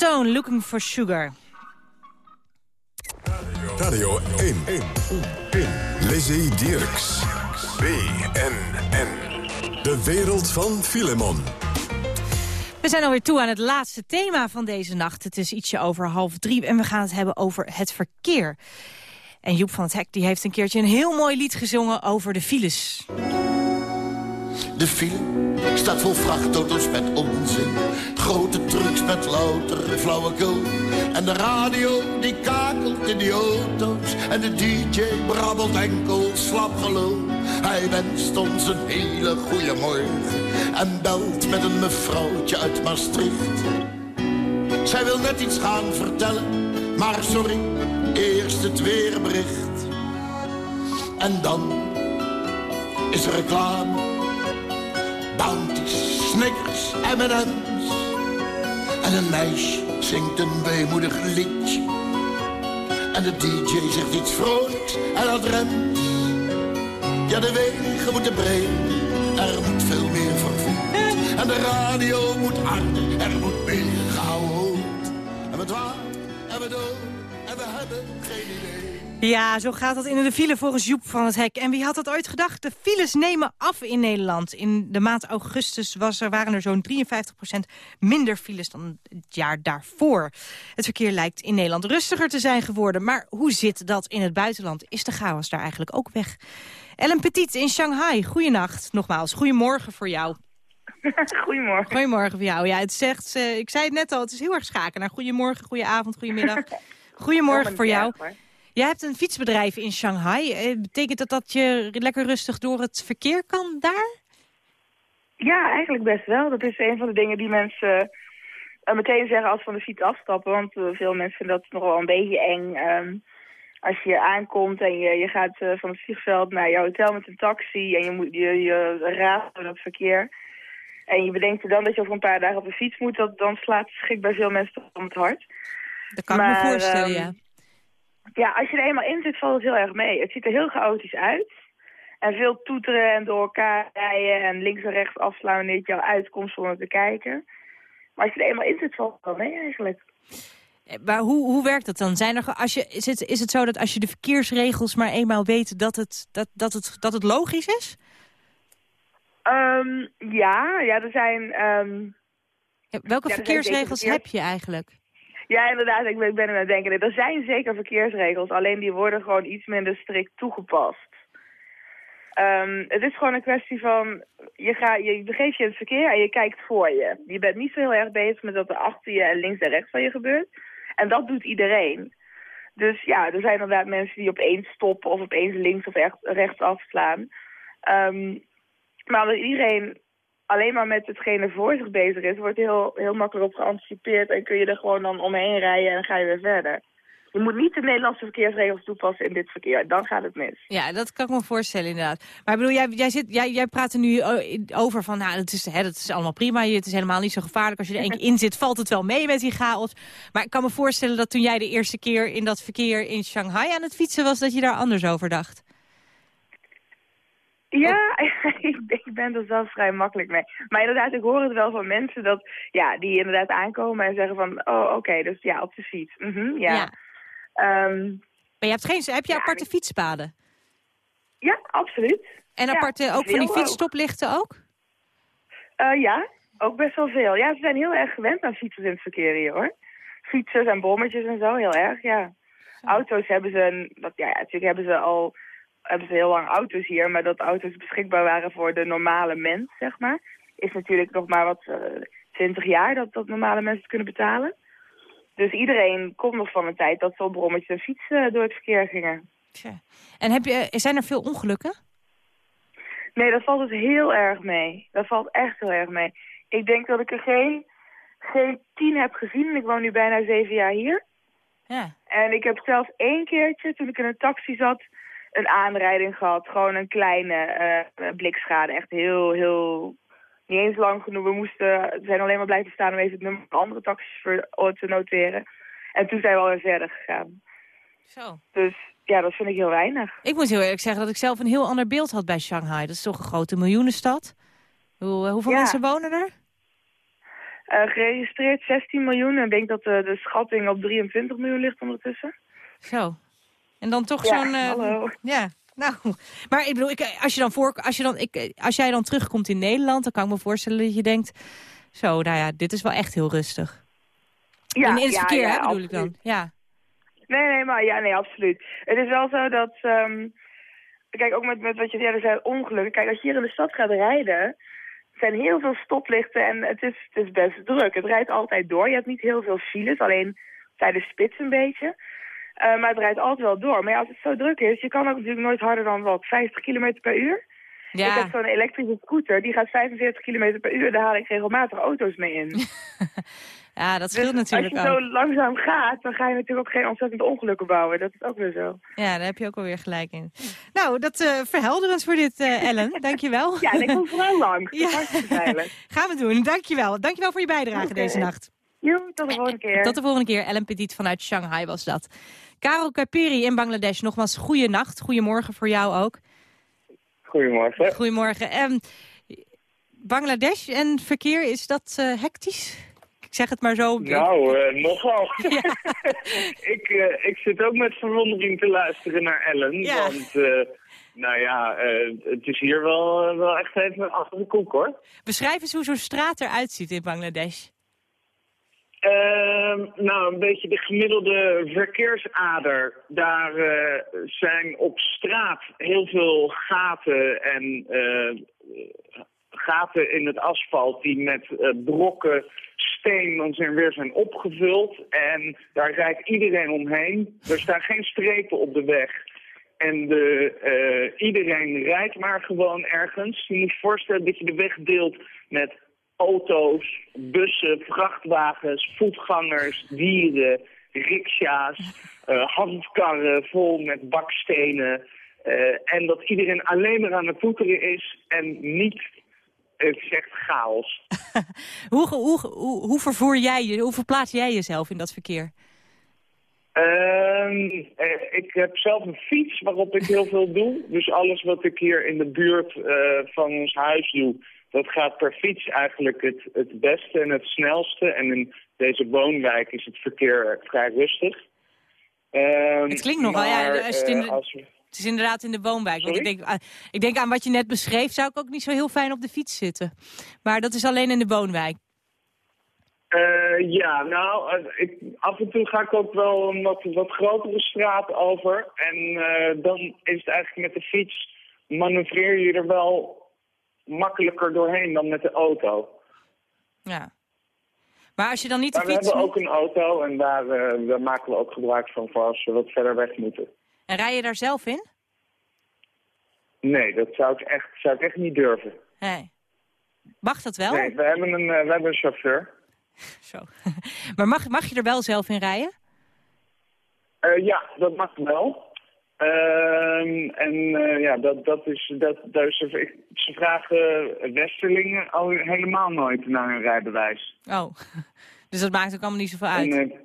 Stone, Looking for Sugar. Radio 1. 1. Lizzie Dierks. BNN. De wereld van Filemon. We zijn alweer toe aan het laatste thema van deze nacht. Het is ietsje over half drie en we gaan het hebben over het verkeer. En Joep van het Hek die heeft een keertje een heel mooi lied gezongen over de files. De file staat vol vrachtauto's met onzin. Grote trucks met louter flauwekul. En de radio die kakelt in die auto's. En de DJ brabbelt enkel slap. Hij wenst ons een hele goede morgen. En belt met een mevrouwtje uit Maastricht. Zij wil net iets gaan vertellen. Maar sorry, eerst het weerbericht. En dan is er reclame. Bounties, Snickers, M&M's. En een meisje zingt een weemoedig liedje. En de DJ zegt iets vrolijks en dat remt. Ja, de wegen moeten breed, er moet veel meer vervoerd. En de radio moet harder, er moet meer gehouden. En we dwalen, en we doen, en we hebben geen idee. Ja, zo gaat dat in de file volgens Joep van het Hek. En wie had dat ooit gedacht? De files nemen af in Nederland. In de maand augustus was er, waren er zo'n 53% minder files dan het jaar daarvoor. Het verkeer lijkt in Nederland rustiger te zijn geworden. Maar hoe zit dat in het buitenland? Is de chaos daar eigenlijk ook weg? Ellen Petit in Shanghai, goeienacht. Nogmaals, goedemorgen voor jou. Goedemorgen. Goedemorgen voor jou. Ja, het zegt, eh, ik zei het net al, het is heel erg schaken naar goedemorgen, goedenavond, goedemiddag. Goedemorgen voor jou. Jij hebt een fietsbedrijf in Shanghai. Eh, betekent dat dat je lekker rustig door het verkeer kan daar? Ja, eigenlijk best wel. Dat is een van de dingen die mensen eh, meteen zeggen als ze van de fiets afstappen. Want eh, veel mensen vinden dat nog wel een beetje eng. Ehm, als je aankomt en je, je gaat van het vliegveld naar je hotel met een taxi... en je, moet, je, je raadt door het verkeer... en je bedenkt dan dat je over een paar dagen op de fiets moet... Dat, dan slaat schrik bij veel mensen om het hart. Dat kan ik me voorstellen, ehm, ja. Ja, als je er eenmaal in zit, valt het heel erg mee. Het ziet er heel chaotisch uit. En veel toeteren en door elkaar rijden en links en rechts afslaan wanneer het jou uitkomt zonder te kijken. Maar als je er eenmaal in zit, valt het wel mee eigenlijk. Eh, Maar hoe, hoe werkt dat dan? Zijn er, als je, is, het, is het zo dat als je de verkeersregels maar eenmaal weet dat het, dat, dat het, dat het logisch is? Ehm, ja, ja, er zijn... ehm, Ja, welke Ja, er zijn verkeersregels heb je eigenlijk? Ja, inderdaad, ik ben, ben aan het denken. Er zijn zeker verkeersregels, alleen die worden gewoon iets minder strikt toegepast. Ehm, het is gewoon een kwestie van, je, gaat, je begeeft je in het verkeer en je kijkt voor je. Je bent niet zo heel erg bezig met wat er achter je en links en rechts van je gebeurt. En dat doet iedereen. Dus ja, er zijn inderdaad mensen die opeens stoppen of opeens links of echt, rechts afslaan. Ehm, maar omdat iedereen alleen maar met hetgene voor zich bezig is, wordt heel, heel makkelijk op geanticipeerd en kun je er gewoon dan omheen rijden en ga je weer verder. Je moet niet de Nederlandse verkeersregels toepassen in dit verkeer, dan gaat het mis. Ja, dat kan ik me voorstellen inderdaad. Maar ik bedoel, jij, jij, zit, jij, jij praat er nu eh, over van, nou, dat is, hè, dat is allemaal prima. Het is helemaal niet zo gevaarlijk. Als je er één keer in zit, valt het wel mee met die chaos. Maar ik kan me voorstellen dat toen jij de eerste keer in dat verkeer in Shanghai aan het fietsen was, dat je daar anders over dacht. Ja, ik, ik ben er zelf vrij makkelijk mee. Maar inderdaad, ik hoor het wel van mensen dat, ja, die inderdaad aankomen en zeggen van, oh, oké, dus ja, op de fiets. Mhm, ja. Ja. Ehm, Maar je hebt, geen, heb je aparte fietspaden? ja, absoluut. En Ja, aparte, ook van die fietsstoplichten ook? Eh, ja, ook best wel veel. Ja, ze zijn heel erg gewend aan fietsers in het verkeer hier, hoor. Fietsers en bommetjes en zo, heel erg, ja. Auto's hebben ze, een, dat, ja, natuurlijk hebben ze al hebben ze heel lang auto's hier, maar dat auto's beschikbaar waren voor de normale mens, zeg maar, is natuurlijk nog maar wat, twintig jaar dat, dat normale mensen het kunnen betalen. Dus iedereen komt nog van een tijd dat ze op brommetjes en fietsen door het verkeer gingen. Tja. En heb je, zijn er veel ongelukken? Nee, dat valt dus heel erg mee. Dat valt echt heel erg mee. Ik denk dat ik er geen, geen tien heb gezien. Ik woon nu bijna zeven jaar hier. Ja. En ik heb zelfs één keertje, toen ik in een taxi zat, een aanrijding gehad. Gewoon een kleine eh, blikschade. Echt heel, heel... Niet eens lang genoeg. We moesten, we zijn alleen maar blijven staan om even het nummer van andere taxis voor, te noteren. En toen zijn we alweer verder gegaan. Zo. Dus ja, dat vind ik heel weinig. Ik moet heel eerlijk zeggen dat ik zelf een heel ander beeld had bij Shanghai. Dat is toch een grote miljoenenstad? Hoe, eh, hoeveel Ja. mensen wonen er? Eh, geregistreerd 16 miljoen en ik denk dat de, de schatting op 23 miljoen ligt ondertussen. Zo. En dan toch Ja, zo'n... eh, hallo. Ja, nou. Maar ik bedoel, ik, als, je dan voor, als, je dan, ik, als jij dan terugkomt in Nederland... dan kan ik me voorstellen dat je denkt... Zo, nou ja, dit is wel echt heel rustig. Ja, in, in het ja, verkeer, ja, hè, bedoel ik dan. absoluut. Ja. Nee, nee, maar ja, nee, absoluut. Het is wel zo dat, ehm, kijk, ook met, met wat je eerder zei, ongelukken. Kijk, als je hier in de stad gaat rijden, zijn heel veel stoplichten en het is, het is best druk. Het rijdt altijd door. Je hebt niet heel veel files, alleen tijdens spits een beetje. Eh, maar het rijdt altijd wel door. Maar ja, als het zo druk is, je kan ook natuurlijk nooit harder dan wat, 50 km per uur. Ja. Ik heb zo'n elektrische scooter, die gaat 45 km per uur. Daar haal ik regelmatig auto's mee in. Ja, dat scheelt Dus natuurlijk als je ook. zo langzaam gaat, dan ga je natuurlijk ook geen ontzettende ongelukken bouwen. Dat is ook weer zo. Ja, daar heb je ook alweer gelijk in. Nou, dat eh verhelderend voor dit, eh, Ellen. Dankjewel. Ja, en ik kom vooral langs. Ja. Gaan we doen. Dankjewel. Dankjewel voor je bijdrage deze nacht. Jo, tot de volgende keer. Tot de volgende keer. Ellen Petit vanuit Shanghai was dat. Karel Kapiri in Bangladesh. Nogmaals, goeie nacht. Goedemorgen voor jou ook. Goedemorgen. Goedemorgen. Ehm, Bangladesh en verkeer, is dat eh, hectisch? Ik zeg het maar zo. Nou, eh, nogal. ik, eh, ik zit ook met verwondering te luisteren naar Ellen. Ja. Want, nou ja, het is hier wel, wel echt even achter de koek, hoor. Beschrijf eens hoe zo'n straat eruit ziet in Bangladesh. Ehm, nou, een beetje de gemiddelde verkeersader. Daar eh, zijn op straat heel veel gaten en eh, gaten in het asfalt die met eh, brokken steen dan zijn weer zijn opgevuld. En daar rijdt iedereen omheen. Er staan geen strepen op de weg. En de, iedereen rijdt maar gewoon ergens. Je moet je voorstellen dat je de weg deelt met auto's, bussen, vrachtwagens, voetgangers, dieren, riksja's, eh, handkarren vol met bakstenen. eh, en dat iedereen alleen maar aan het toeteren is en niet, het echt chaos. Hoe, hoe, hoe, hoe vervoer jij je, hoe verplaats jij jezelf in dat verkeer? Ehm, eh, ik heb zelf een fiets waarop ik heel veel doe. Dus alles wat ik hier in de buurt van ons huis doe, dat gaat per fiets eigenlijk het, het beste en het snelste. En in deze woonwijk is het verkeer vrij rustig. Ehm, Het klinkt nogal, ja, als het eh, de- als we- Het is inderdaad in de woonwijk. Want ik denk, aan- ik denk aan wat je net beschreef, zou ik ook niet zo heel fijn op de fiets zitten. Maar dat is alleen in de woonwijk. Eh, ja, nou, eh, ik, af en toe ga ik ook wel een wat, wat grotere straat over. En dan is het eigenlijk met de fiets, manoeuvreer je er wel makkelijker doorheen dan met de auto. Ja. Maar als je dan niet de Maar we fiets... hebben ook een auto en daar, eh, daar maken we ook gebruik van voor als we wat verder weg moeten. En rij je daar zelf in? Nee, dat zou ik echt, zou ik echt niet durven. Nee. Mag dat wel? Nee, we hebben een, eh, we hebben een chauffeur. Zo. maar mag, mag je er wel zelf in rijden? Eh, ja, dat mag wel. Ehm, en eh, ja, dat, dat is, dat, dat is, ze vragen Westerlingen al helemaal nooit naar hun rijbewijs. Oh. Dus dat maakt ook allemaal niet zoveel uit. En, eh,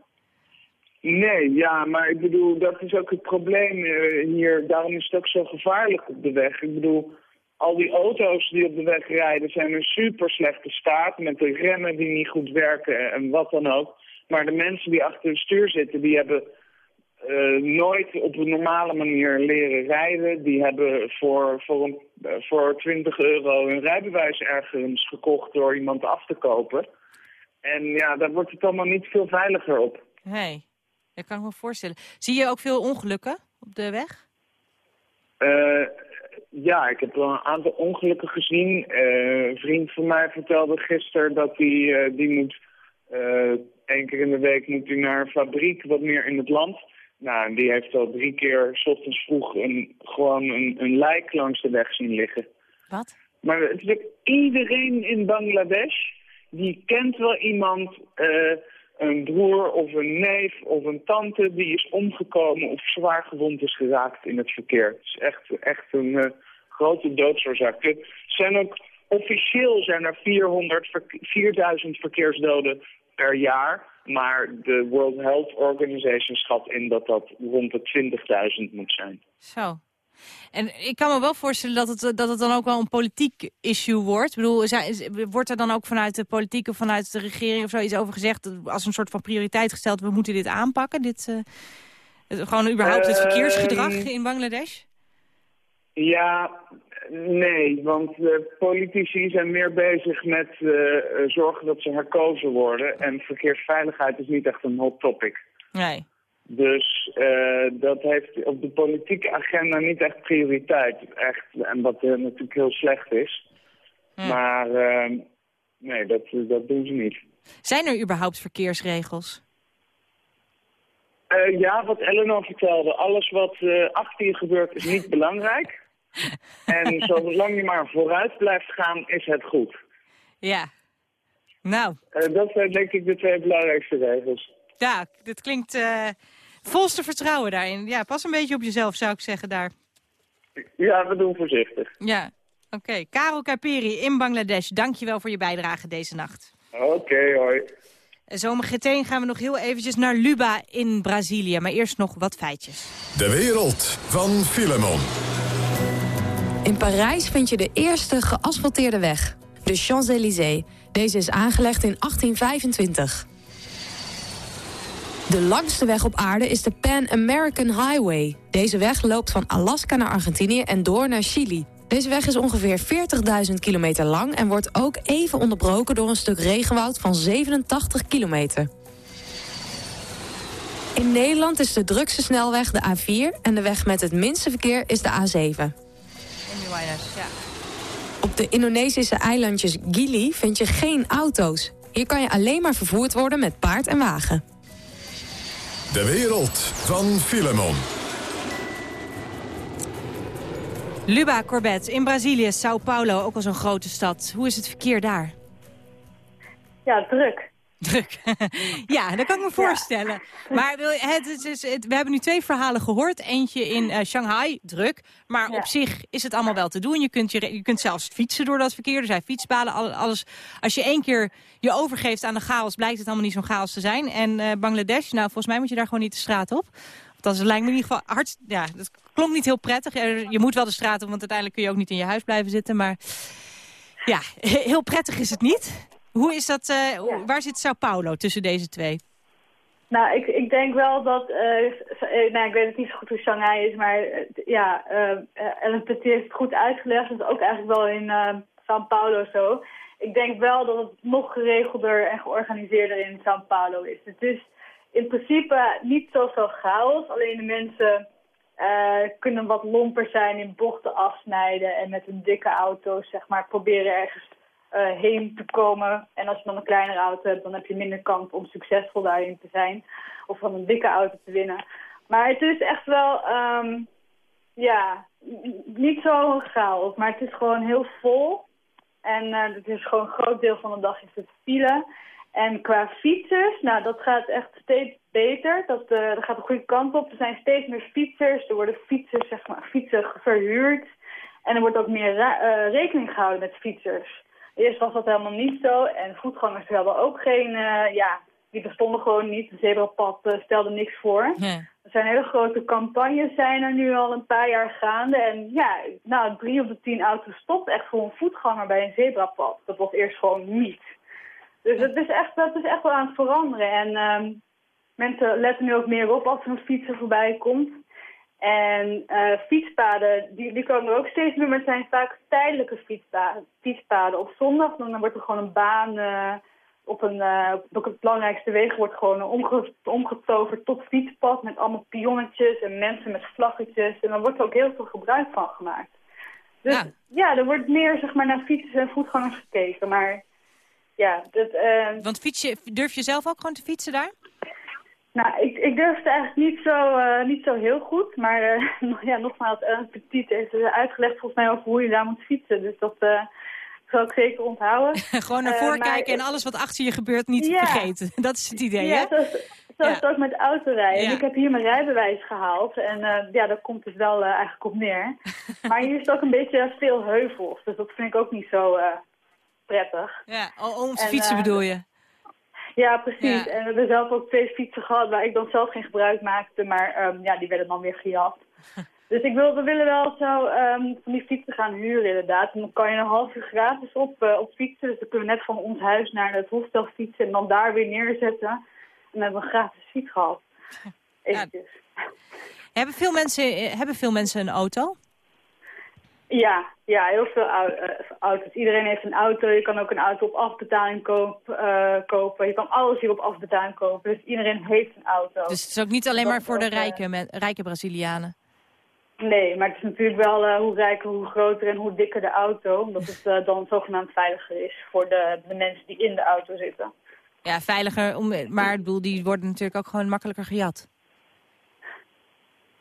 nee, ja, maar ik bedoel, dat is ook het probleem eh, hier. Daarom is het ook zo gevaarlijk op de weg. Ik bedoel, al die auto's die op de weg rijden zijn in super slechte staat. Met de remmen die niet goed werken en wat dan ook. Maar de mensen die achter het stuur zitten, die hebben eh, nooit op een normale manier leren rijden. Die hebben voor, voor, een, eh, voor 20 euro hun rijbewijs ergens gekocht door iemand af te kopen. En ja, daar wordt het allemaal niet veel veiliger op. Nee, dat kan ik me voorstellen. Zie je ook veel ongelukken op de weg? Eh, ja, ik heb wel een aantal ongelukken gezien. Een vriend van mij vertelde gisteren dat hij eh, die moet één keer in de week moet hij naar een fabriek wat meer in het land. Nou, en die heeft al drie keer 's ochtends vroeg een, gewoon een, een lijk langs de weg zien liggen. Wat? Maar het is ook iedereen in Bangladesh die kent wel iemand, eh, een broer of een neef of een tante die is omgekomen of zwaar gewond is geraakt in het verkeer. Het is echt, echt een eh, grote doodsoorzaak. Er zijn ook, officieel zijn er 400, verk- 4000 verkeersdoden per jaar. Maar de World Health Organization schat in dat dat rond de 20.000 moet zijn. Zo. En ik kan me wel voorstellen dat het, dat het dan ook wel een politiek issue wordt. Ik bedoel, wordt er dan ook vanuit de politiek of vanuit de regering of zoiets over gezegd... als een soort van prioriteit gesteld, we moeten dit aanpakken? Dit, uh, gewoon überhaupt het Ehm, verkeersgedrag in Bangladesh? Ja, nee, want eh, politici zijn meer bezig met eh, eh, zorgen dat ze herkozen worden. En verkeersveiligheid is niet echt een hot topic. Nee. Dus dat heeft op de politieke agenda niet echt prioriteit. Echt, en wat natuurlijk heel slecht is. Maar eh, nee, dat, dat doen ze niet. Zijn er überhaupt verkeersregels? Ja, wat Eleanor vertelde. Alles wat eh, achter je gebeurt is niet belangrijk. En zolang je maar vooruit blijft gaan, is het goed. Ja. Nou, Eh, dat zijn denk ik de twee belangrijkste regels. ja, dit klinkt eh, volste vertrouwen daarin. Ja, pas een beetje op jezelf, zou ik zeggen daar. Ja, we doen voorzichtig. Ja, oké. Karel Kaperi in Bangladesh, dankjewel voor je bijdrage deze nacht. Oké, hoi. En Zometeen gaan we nog heel eventjes naar Luba in Brazilië. Maar eerst nog wat feitjes. De wereld van Filemon. In Parijs vind je de eerste geasfalteerde weg, de Champs-Élysées. Deze is aangelegd in 1825. De langste weg op aarde is de Pan American Highway. Deze weg loopt van Alaska naar Argentinië en door naar Chili. Deze weg is ongeveer 40.000 kilometer lang en wordt ook even onderbroken door een stuk regenwoud van 87 kilometer. In Nederland is de drukste snelweg de A4 en de weg met het minste verkeer is de A7. Ja. Op de Indonesische eilandjes Gili vind je geen auto's. Hier kan je alleen maar vervoerd worden met paard en wagen. De wereld van Filemon. Luba Corbett in Brazilië, Sao Paulo, ook al zo'n grote stad. Hoe is het verkeer daar? Ja, druk. Druk. ja, dat kan ik me voorstellen. Maar het, is- het- we hebben nu twee verhalen gehoord. Eentje in eh, Shanghai, druk. Maar op zich is het allemaal wel te doen. Je kunt, je, je kunt zelfs fietsen door dat verkeer. Er zijn fietspaden, al- alles. Als je één keer je overgeeft aan de chaos, blijkt het allemaal niet zo'n chaos te zijn. En eh, Bangladesh, nou volgens mij moet je daar gewoon niet de straat op. Dat lijkt me in ieder geval hard. Ja, dat klonk niet heel prettig. Je moet wel de straat op, want uiteindelijk kun je ook niet in je huis blijven zitten. Maar ja, heel prettig is het niet. Hoe is dat, eh, waar zit Sao Paulo tussen deze twee? Nou, ik, ik denk wel dat, eh, eh, nou, ik weet het niet zo goed hoe Shanghai is, maar ja, eh, Ellen Petit heeft het goed uitgelegd. Dat is ook eigenlijk wel in São Paulo zo. Ik denk wel dat het nog geregelder en georganiseerder in São Paulo is. Het is in principe niet zoveel chaos, alleen de mensen kunnen wat lomper zijn in bochten afsnijden en met een dikke auto, zeg maar, proberen ergens eh, heen te komen. En als je dan een kleinere auto hebt, dan heb je minder kans om succesvol daarin te zijn. Of van een dikke auto te winnen. Maar het is echt wel, ehm, ja, niet zo chaos. Maar het is gewoon heel vol. En eh, het is gewoon een groot deel van de dag is het file. En qua fietsers, nou dat gaat echt steeds beter. Dat, dat gaat de goede kant op. Er zijn steeds meer fietsers. Er worden fietsers, zeg maar, fietsen verhuurd. En er wordt ook meer rekening gehouden met fietsers. Eerst was dat helemaal niet zo. En voetgangers hadden ook geen, eh, ja, die bestonden gewoon niet. Het zebrapad eh, stelde niks voor. Er zijn hele grote campagnes zijn er nu al een paar jaar gaande. En ja, nou, drie op de tien auto's stopt echt voor een voetganger bij een zebrapad. Dat was eerst gewoon niet. Dus het is echt, dat is echt wel aan het veranderen. En ehm, mensen letten nu ook meer op als er een fietser voorbij komt. En eh, fietspaden, die, die komen er ook steeds meer, maar het zijn vaak tijdelijke fietspaden. fietspaden. Op zondag dan wordt er gewoon een baan eh, op een, eh, op het belangrijkste wegen wordt gewoon omge omgetoverd tot fietspad met allemaal pionnetjes en mensen met vlaggetjes. En dan wordt er ook heel veel gebruik van gemaakt. Dus ja, er wordt meer zeg maar, naar fietsers en voetgangers gekeken. Maar ja, dat, Want fiets je, durf je zelf ook gewoon te fietsen daar? Nou, ik, ik durf het eigenlijk niet zo, eh, niet zo heel goed. Maar eh, ja, nogmaals, Ellen Petit heeft uitgelegd volgens mij over hoe je daar moet fietsen. Dus dat eh, zal ik zeker onthouden. gewoon naar voren kijken en alles wat achter je gebeurt niet Ja. vergeten. Dat is het idee, ja, hè? zoals, zoals het ook met autorijden. Ja. Ik heb hier mijn rijbewijs gehaald. En ja, daar komt het wel eigenlijk op neer. maar hier is het ook een beetje veel heuvels. Dus dat vind ik ook niet zo prettig. Ja, om te En, fietsen bedoel je? Ja, precies. Ja. En we hebben zelf ook twee fietsen gehad waar ik dan zelf geen gebruik maakte. Maar ehm, ja, die werden dan weer gejat. Dus ik wil, we willen wel zo ehm, van die fietsen gaan huren inderdaad. En dan kan je een half uur gratis op, eh, op fietsen. Dus dan kunnen we net van ons huis naar het hostel fietsen en dan daar weer neerzetten. En dan hebben we een gratis fiets gehad. Eventjes. Hebben veel mensen, eh, hebben veel mensen een auto? Ja, ja, heel veel eh, auto's. Iedereen heeft een auto. Je kan ook een auto op afbetaling koop, eh, kopen. Je kan alles hier op afbetaling kopen. Dus iedereen heeft een auto. Dus het is ook niet alleen maar voor de eh, rijke, men- rijke Brazilianen. Nee, maar het is natuurlijk wel hoe rijker, hoe groter en hoe dikker de auto. Omdat het dan zogenaamd veiliger is voor de, de mensen die in de auto zitten. Ja, veiliger, om, maar ik bedoel, die worden natuurlijk ook gewoon makkelijker gejat.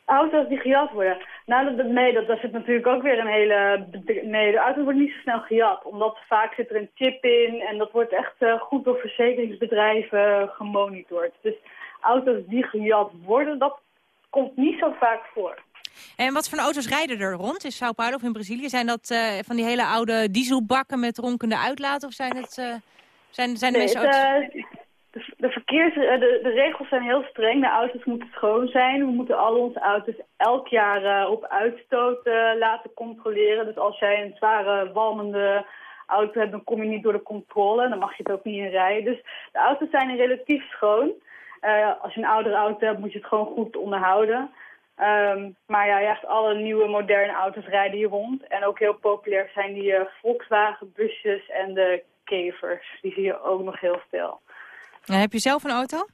Auto's die gejat worden. Nou, dat, dat- nee, dat, daar zit natuurlijk ook weer een hele... Nee, de auto's worden niet zo snel gejat. Omdat vaak zit er een chip in en dat wordt echt eh, goed door verzekeringsbedrijven gemonitord. Dus auto's die gejat worden, dat komt niet zo vaak voor. En wat voor auto's rijden er rond in Sao Paulo of in Brazilië? Zijn dat eh, van die hele oude dieselbakken met ronkende uitlaten? Of zijn het... eh, zijn, zijn de Nee, mensen het, ook... eh, de, de, eh, de, de regels zijn heel streng. De auto's moeten schoon zijn. We moeten al onze auto's elk jaar eh, op uitstoot eh, laten controleren. Dus als jij een zware, walmende auto hebt, dan kom je niet door de controle. Dan mag je het ook niet in rijden. Dus de auto's zijn relatief schoon. Als je een oudere auto hebt, moet je het gewoon goed onderhouden. Ehm, maar ja, echt alle nieuwe moderne auto's rijden hier rond. En ook heel populair zijn die Volkswagen busjes en de kevers. Die zie je ook nog heel veel. En heb je zelf een auto?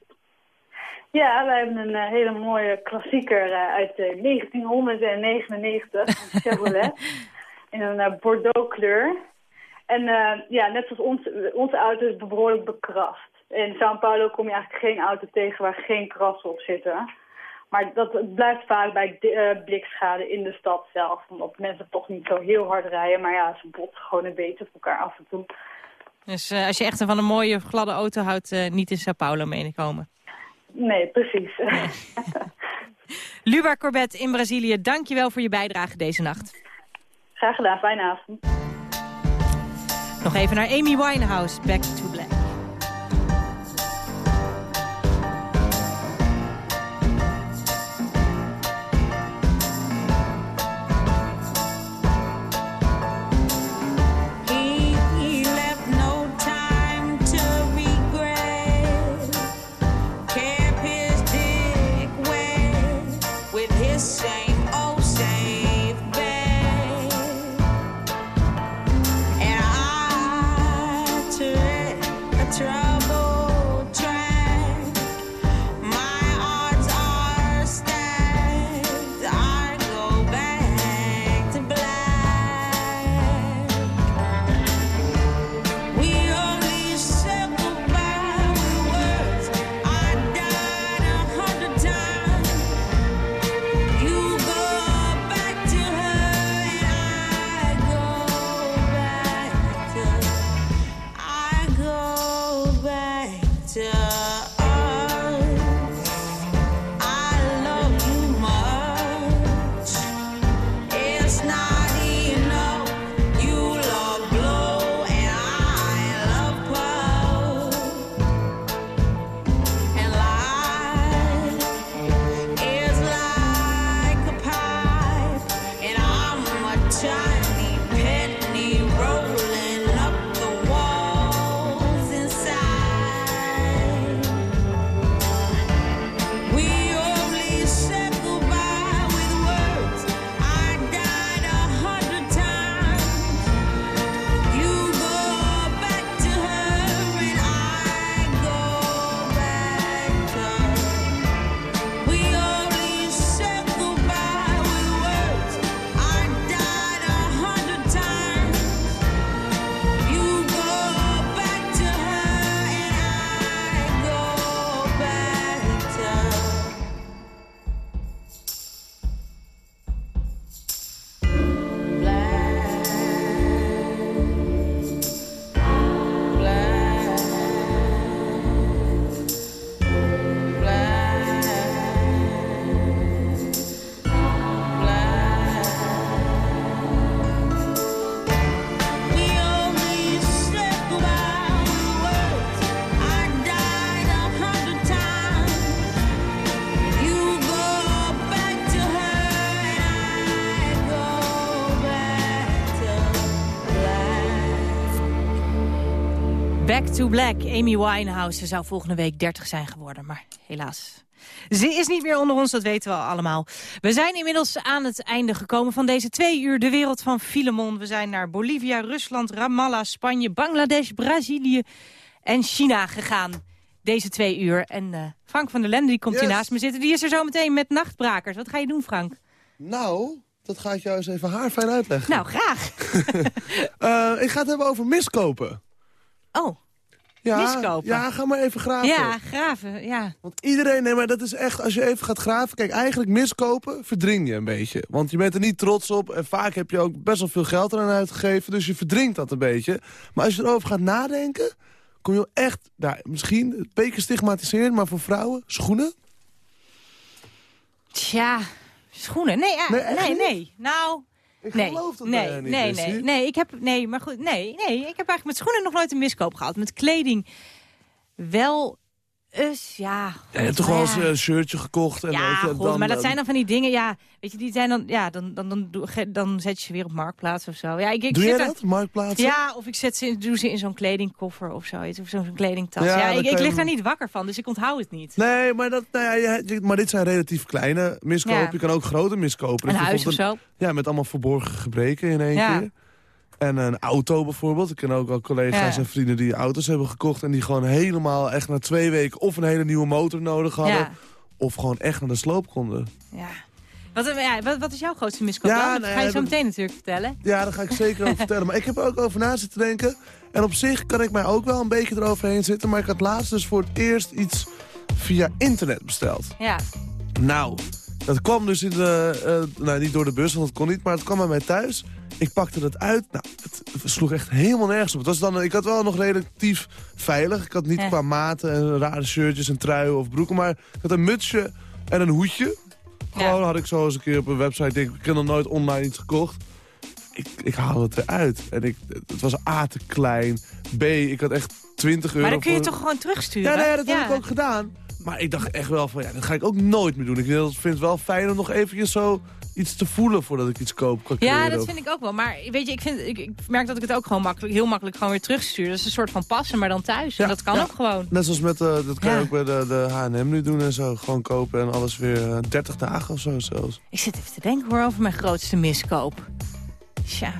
Ja, wij hebben een eh, hele mooie klassieker eh, uit eh, 1999, een Chevrolet, in een eh, Bordeaux kleur. En eh, ja, net zoals ons, onze auto is behoorlijk bekrast. In São Paulo kom je eigenlijk geen auto tegen waar geen krassen op zitten. Maar dat blijft vaak bij eh, blikschade in de stad zelf. Omdat mensen toch niet zo heel hard rijden. Maar ja, ze botsen gewoon een beetje op elkaar af en toe. Dus eh, als je echt van een mooie gladde auto houdt, eh, niet in Sao Paulo meekomen. Nee, precies. Luba Corbett in Brazilië, dankjewel voor je bijdrage deze nacht. Graag gedaan, fijne avond. Nog even naar Amy Winehouse, Back to to Black. Amy Winehouse Ze zou volgende week 30 zijn geworden, maar helaas. Ze is niet meer onder ons, dat weten we allemaal. We zijn inmiddels aan het einde gekomen van deze twee uur De Wereld van Filemon. We zijn naar Bolivia, Rusland, Ramallah, Spanje, Bangladesh, Brazilië en China gegaan. Deze twee uur. En eh, Frank van der Lende die komt hier Yes. naast me zitten. Die is er zo meteen met Nachtbrakers. Wat ga je doen, Frank? Nou, dat ga ik jou eens even haarfijn uitleggen. Nou, graag. Eh, ik ga het hebben over miskopen. Oh, Ja, miskopen. Ja, ga maar even graven. Ja, graven, ja. Want iedereen, nee, maar dat is echt, als je even gaat graven... Kijk, eigenlijk miskopen verdring je een beetje. Want je bent er niet trots op en vaak heb je ook best wel veel geld eraan uitgegeven. Dus je verdrinkt dat een beetje. Maar als je erover gaat nadenken, kom je echt... Nou, misschien een beetje stigmatiserend, maar voor vrouwen, schoenen. Tja, schoenen. Nee, ja, Nee, nee, nee? Nou, Ik nee, geloof dat nee, niet, nee, Lissy. nee, nee, ik heb, nee, maar goed, nee, nee, ik heb eigenlijk met schoenen nog nooit een miskoop gehad. Met kleding wel eens, ja. Ja, hebt toch wel eens ja. een shirtje gekocht. En Ja, weet je, goed, dan, maar dat eh, zijn dan van die dingen, ja, weet je, die zijn dan, ja, dan, dan, dan, dan zet je ze weer op marktplaats of zo. Ja, ik, ik Doe jij er- dat, marktplaatsen? Ja, of ik zet ze in, doe ze in zo'n kledingkoffer of zoiets, of zo'n kledingtas. Ja, ik, ik je- lig daar niet wakker van, dus ik onthoud het niet. Nee, maar, dat, nou ja, maar dit zijn relatief kleine miskopen. Ja. Je kan ook grote miskopen. Een huis of zo. Ja, met allemaal verborgen gebreken in één Ja. keer. En een auto bijvoorbeeld. Ik ken ook al collega's Ja. en vrienden die auto's hebben gekocht... en die gewoon helemaal echt na twee weken of een hele nieuwe motor nodig hadden... Ja. of gewoon echt naar de sloop konden. Ja. Wat, eh, ja, wat, wat is jouw grootste miskoop Ja? Dat ga je zo dat- meteen natuurlijk vertellen. Ja, daar ga ik zeker over vertellen. Maar ik heb er ook over na zitten denken. En op zich kan ik mij ook wel een beetje eroverheen zitten... maar ik had laatst dus voor het eerst iets via internet besteld. Ja. Nou, dat kwam dus in de... eh, nou, niet door de bus, want dat kon niet, maar het kwam bij mij thuis. Ik pakte dat uit. Nou, het, sloeg echt helemaal nergens op. Het was dan, ik had wel nog relatief veilig. Ik had niet Ja. qua maten en rare shirtjes en truien of broeken. Maar ik had een mutsje en een hoedje. Gewoon had ik zo eens een keer op een website... Denk, ik heb nog nooit online iets gekocht. Ik, ik haalde het eruit. En ik, het was A te klein. B, ik had echt 20 euro Maar dan kun je voor- toch gewoon terugsturen? ja, nee, dat heb ik ook gedaan. Maar ik dacht echt wel van, ja, dat ga ik ook nooit meer doen. Ik vind het wel fijn om nog eventjes zo iets te voelen voordat ik iets koop. Ja, dat vind ik ook wel. Maar weet je, ik, vind, ik, ik merk dat ik het ook gewoon makkelijk, heel makkelijk gewoon weer terugstuur. Dat is een soort van passen, maar dan thuis. en dat kan ja. ook gewoon. Net zoals met, eh, dat kan je Ja. ook bij de, de H&M nu doen en zo. Gewoon kopen en alles weer eh, 30 dagen of zo zelfs. Ik zit even te denken hoor over mijn grootste miskoop. Tja.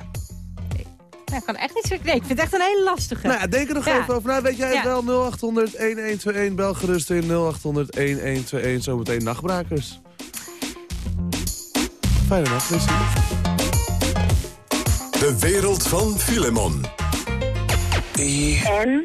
Ik nou, ik kan echt niet zo... Nee, ik vind het echt een hele lastige. Nou ja, denk er nog Ja. even over na. Weet jij Ja. wel 0800-1121, bel gerust in 0800-1121, zometeen nachtbrakers. Fijne nacht, Lissy. De wereld van Filemon. En?